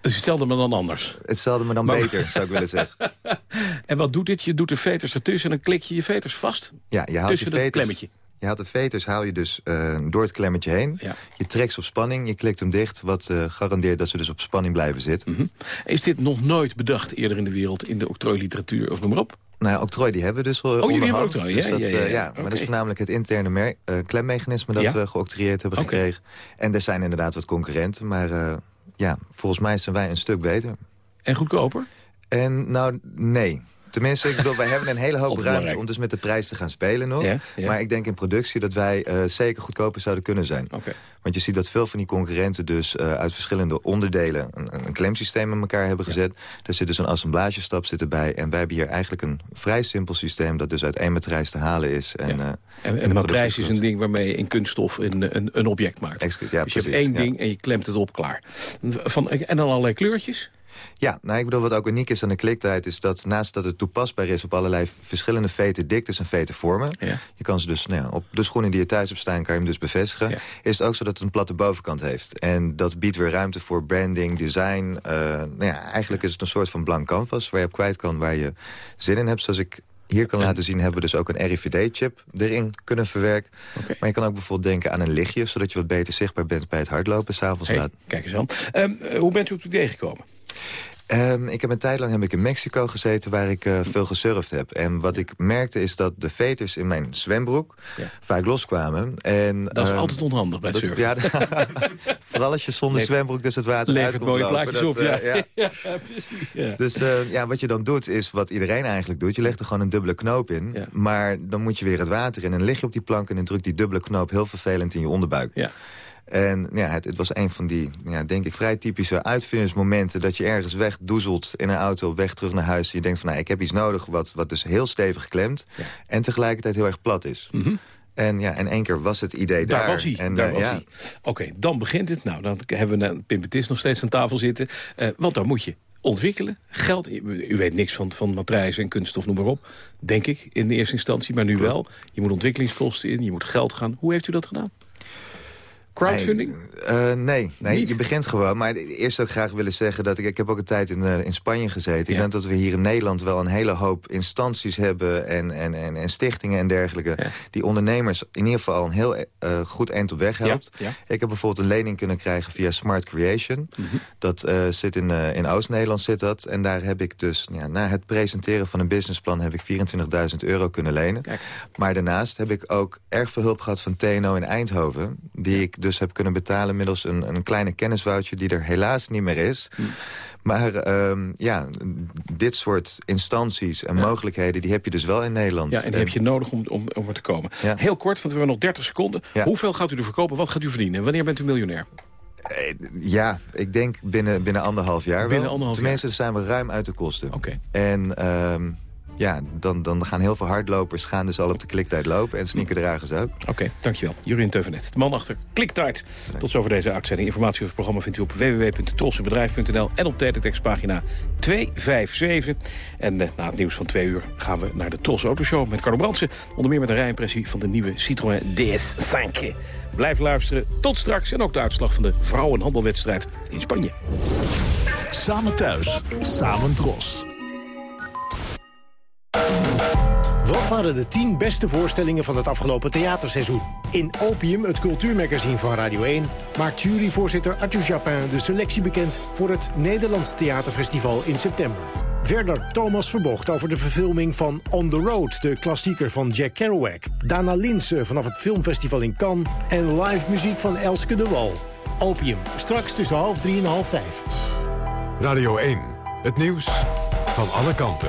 Dus hetzelfde maar dan anders. Hetzelfde maar dan beter, zou ik willen zeggen. en wat doet dit? Je doet de veters ertussen en dan klik je je veters vast? Ja, je haalt Tussen je veters, klemmetje. Je haalt de veters haal je dus eh, door het klemmetje heen. Ja. Je trekt ze op spanning, je klikt hem dicht... wat eh, garandeert dat ze dus op spanning blijven zitten. Mhm. Is dit nog nooit bedacht eerder in de wereld... in de octrooiliteratuur of noem maar op? Nou ja, octrooi die hebben we dus wel jullie hebben octrooi, dus ja, dat, ja, ja, eh, ja. Maar dat is voornamelijk het interne eh, klemmechanisme... dat we geoctrooieerd hebben gekregen. En er zijn inderdaad wat concurrenten. Maar eh, ja, volgens mij zijn wij een stuk beter. En goedkoper? En nou, nee. Tenminste, ik bedoel, wij hebben een hele hoop ruimte om dus met de prijs te gaan spelen nog. Ja, ja. Maar ik denk in productie dat wij eh, zeker goedkoper zouden kunnen zijn. Want je ziet dat veel van die concurrenten dus eh, uit verschillende onderdelen een, een klemsysteem in elkaar hebben gezet. Er zit dus een assemblagesstap zit erbij. En wij hebben hier eigenlijk een vrij simpel systeem dat dus uit één matrijs te halen is. En, Ja. eh, En een matrijs productie is een ding waarmee je in kunststof een, een, een object maakt. Excuus, ja, dus je hebt één ja. ding en je klemt het op, klaar. Van, en dan allerlei kleurtjes? Ja, nou ik bedoel wat ook uniek is aan de kliktijd... is dat naast dat het toepasbaar is op allerlei verschillende veten diktes en veten vormen... Ja. je kan ze dus nou ja, op de schoenen die je thuis hebt staan... kan je hem dus bevestigen. Is het ook zo dat het een platte bovenkant heeft. En dat biedt weer ruimte voor branding, design. eh, nou ja, eigenlijk is het een soort van blank canvas... waar je op kwijt kan waar je zin in hebt. Zoals ik hier kan laten zien, hebben we dus ook een RFID-chip erin kunnen verwerken. Maar je kan ook bijvoorbeeld denken aan een lichtje... zodat je wat beter zichtbaar bent bij het hardlopen s'avonds Hey, laat. kijk eens aan. Ehm, eh, hoe bent u op het idee gekomen? Ehm, ik heb een tijd lang heb ik in Mexico gezeten waar ik eh, veel gesurfd heb. En wat ik merkte is dat de veters in mijn zwembroek vaak loskwamen. En, Dat is ehm, altijd onhandig bij het surfen. Ja, vooral als je zonder zwembroek dus het water Levert uit mooie lopen, plaatjes dat, op, ja. eh, ja. Ja. Dus eh, ja, wat je dan doet is wat iedereen eigenlijk doet. Je legt er gewoon een dubbele knoop in. Maar dan moet je weer het water in. En lig je op die plank en dan drukt die dubbele knoop heel vervelend in je onderbuik. Ja. En ja, het, het was een van die, ja, denk ik, vrij typische uitvindersmomenten... dat je ergens wegdoezelt in een auto op weg terug naar huis. En je denkt van, nou, ik heb iets nodig wat, wat dus heel stevig klemt... en tegelijkertijd heel erg plat is. En ja, in één keer was het idee daar. Mhm. Daar was hij. En, daar eh, was ja, hij. Oké, dan begint het. Nou, dan hebben we een Pim Betis nog steeds aan tafel zitten. Eh, want dan moet je ontwikkelen. Geld, u u weet niks van, van matrijzen en kunststof, noem maar op. Denk ik, in de eerste instantie, maar nu wel. Je moet ontwikkelingskosten in, je moet geld gaan. Hoe heeft u dat gedaan? Crowdfunding? Eh, nee, nee je begint gewoon. Maar eerst ook graag willen zeggen dat ik... Ik heb ook een tijd in, eh, in Spanje gezeten. Ik denk dat we hier in Nederland wel een hele hoop instanties hebben... en, en, en, en stichtingen en dergelijke... die ondernemers in ieder geval een heel eh, goed eind op weg helpt. Ja. Ik heb bijvoorbeeld een lening kunnen krijgen via Smart Creation. Mhm. Dat zit in, in Oost-Nederland zit dat. En daar heb ik dus, ja, na het presenteren van een businessplan... heb ik 24.000 euro kunnen lenen. Maar daarnaast heb ik ook erg veel hulp gehad van TNO in Eindhoven... die ik dus heb kunnen betalen middels een, een kleine kennisvoucher... die er helaas niet meer is. Hm. Maar ehm, ja, dit soort instanties en mogelijkheden... die heb je dus wel in Nederland. Ja, en die heb je nodig om, om, om er te komen. Heel kort, want we hebben nog 30 seconden. Hoeveel gaat u er verkopen? Wat gaat u verdienen? En wanneer bent u miljonair? Ja, ik denk binnen, binnen anderhalf jaar Binnen wel. anderhalf Tenminste, zijn we ruim uit de kosten. Oké. En ehm, ja, dan, dan gaan heel veel hardlopers gaan dus al op de kliktijd lopen. En sneakerdragers ook. Oké, dankjewel. Jurien Teuvenet, de man achter Kliktijd. Tot zover deze uitzending. Informatie over het programma vindt u op www.trossenbedrijf.nl en op teletextpagina 257. En eh, na het nieuws van twee uur gaan we naar de Tros Autoshow met Carlo Brandsen. Onder meer met een rijimpressie van de nieuwe Citroën DS5. Blijf luisteren. Tot straks. En ook de uitslag van de vrouwenhandelwedstrijd in Spanje. Samen thuis, samen dros. Wat waren de 10 beste voorstellingen van het afgelopen theaterseizoen? In Opium, het cultuurmagazine van Radio 1... maakt juryvoorzitter Arthur Japin de selectie bekend... voor het Nederlands Theaterfestival in september. Verder Thomas Verbocht over de verfilming van On the Road... de klassieker van Jack Kerouac. Dana Linsen vanaf het filmfestival in Cannes... en live muziek van Elske de Wal. Opium, straks tussen half drie en half vijf. Radio 1, het nieuws van alle kanten.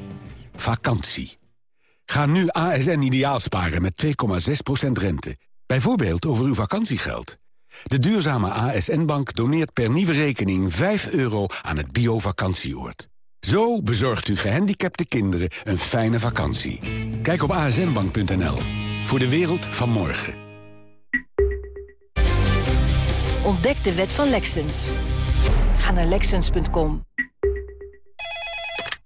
Vakantie. Ga nu ASN ideaal sparen met 2,6% rente. Bijvoorbeeld over uw vakantiegeld. De duurzame ASN-Bank doneert per nieuwe rekening 5 euro aan het bio-vakantieoord. Zo bezorgt u gehandicapte kinderen een fijne vakantie. Kijk op asnbank.nl. Voor de wereld van morgen. Ontdek de wet van Lexens. Ga naar Lexens.com.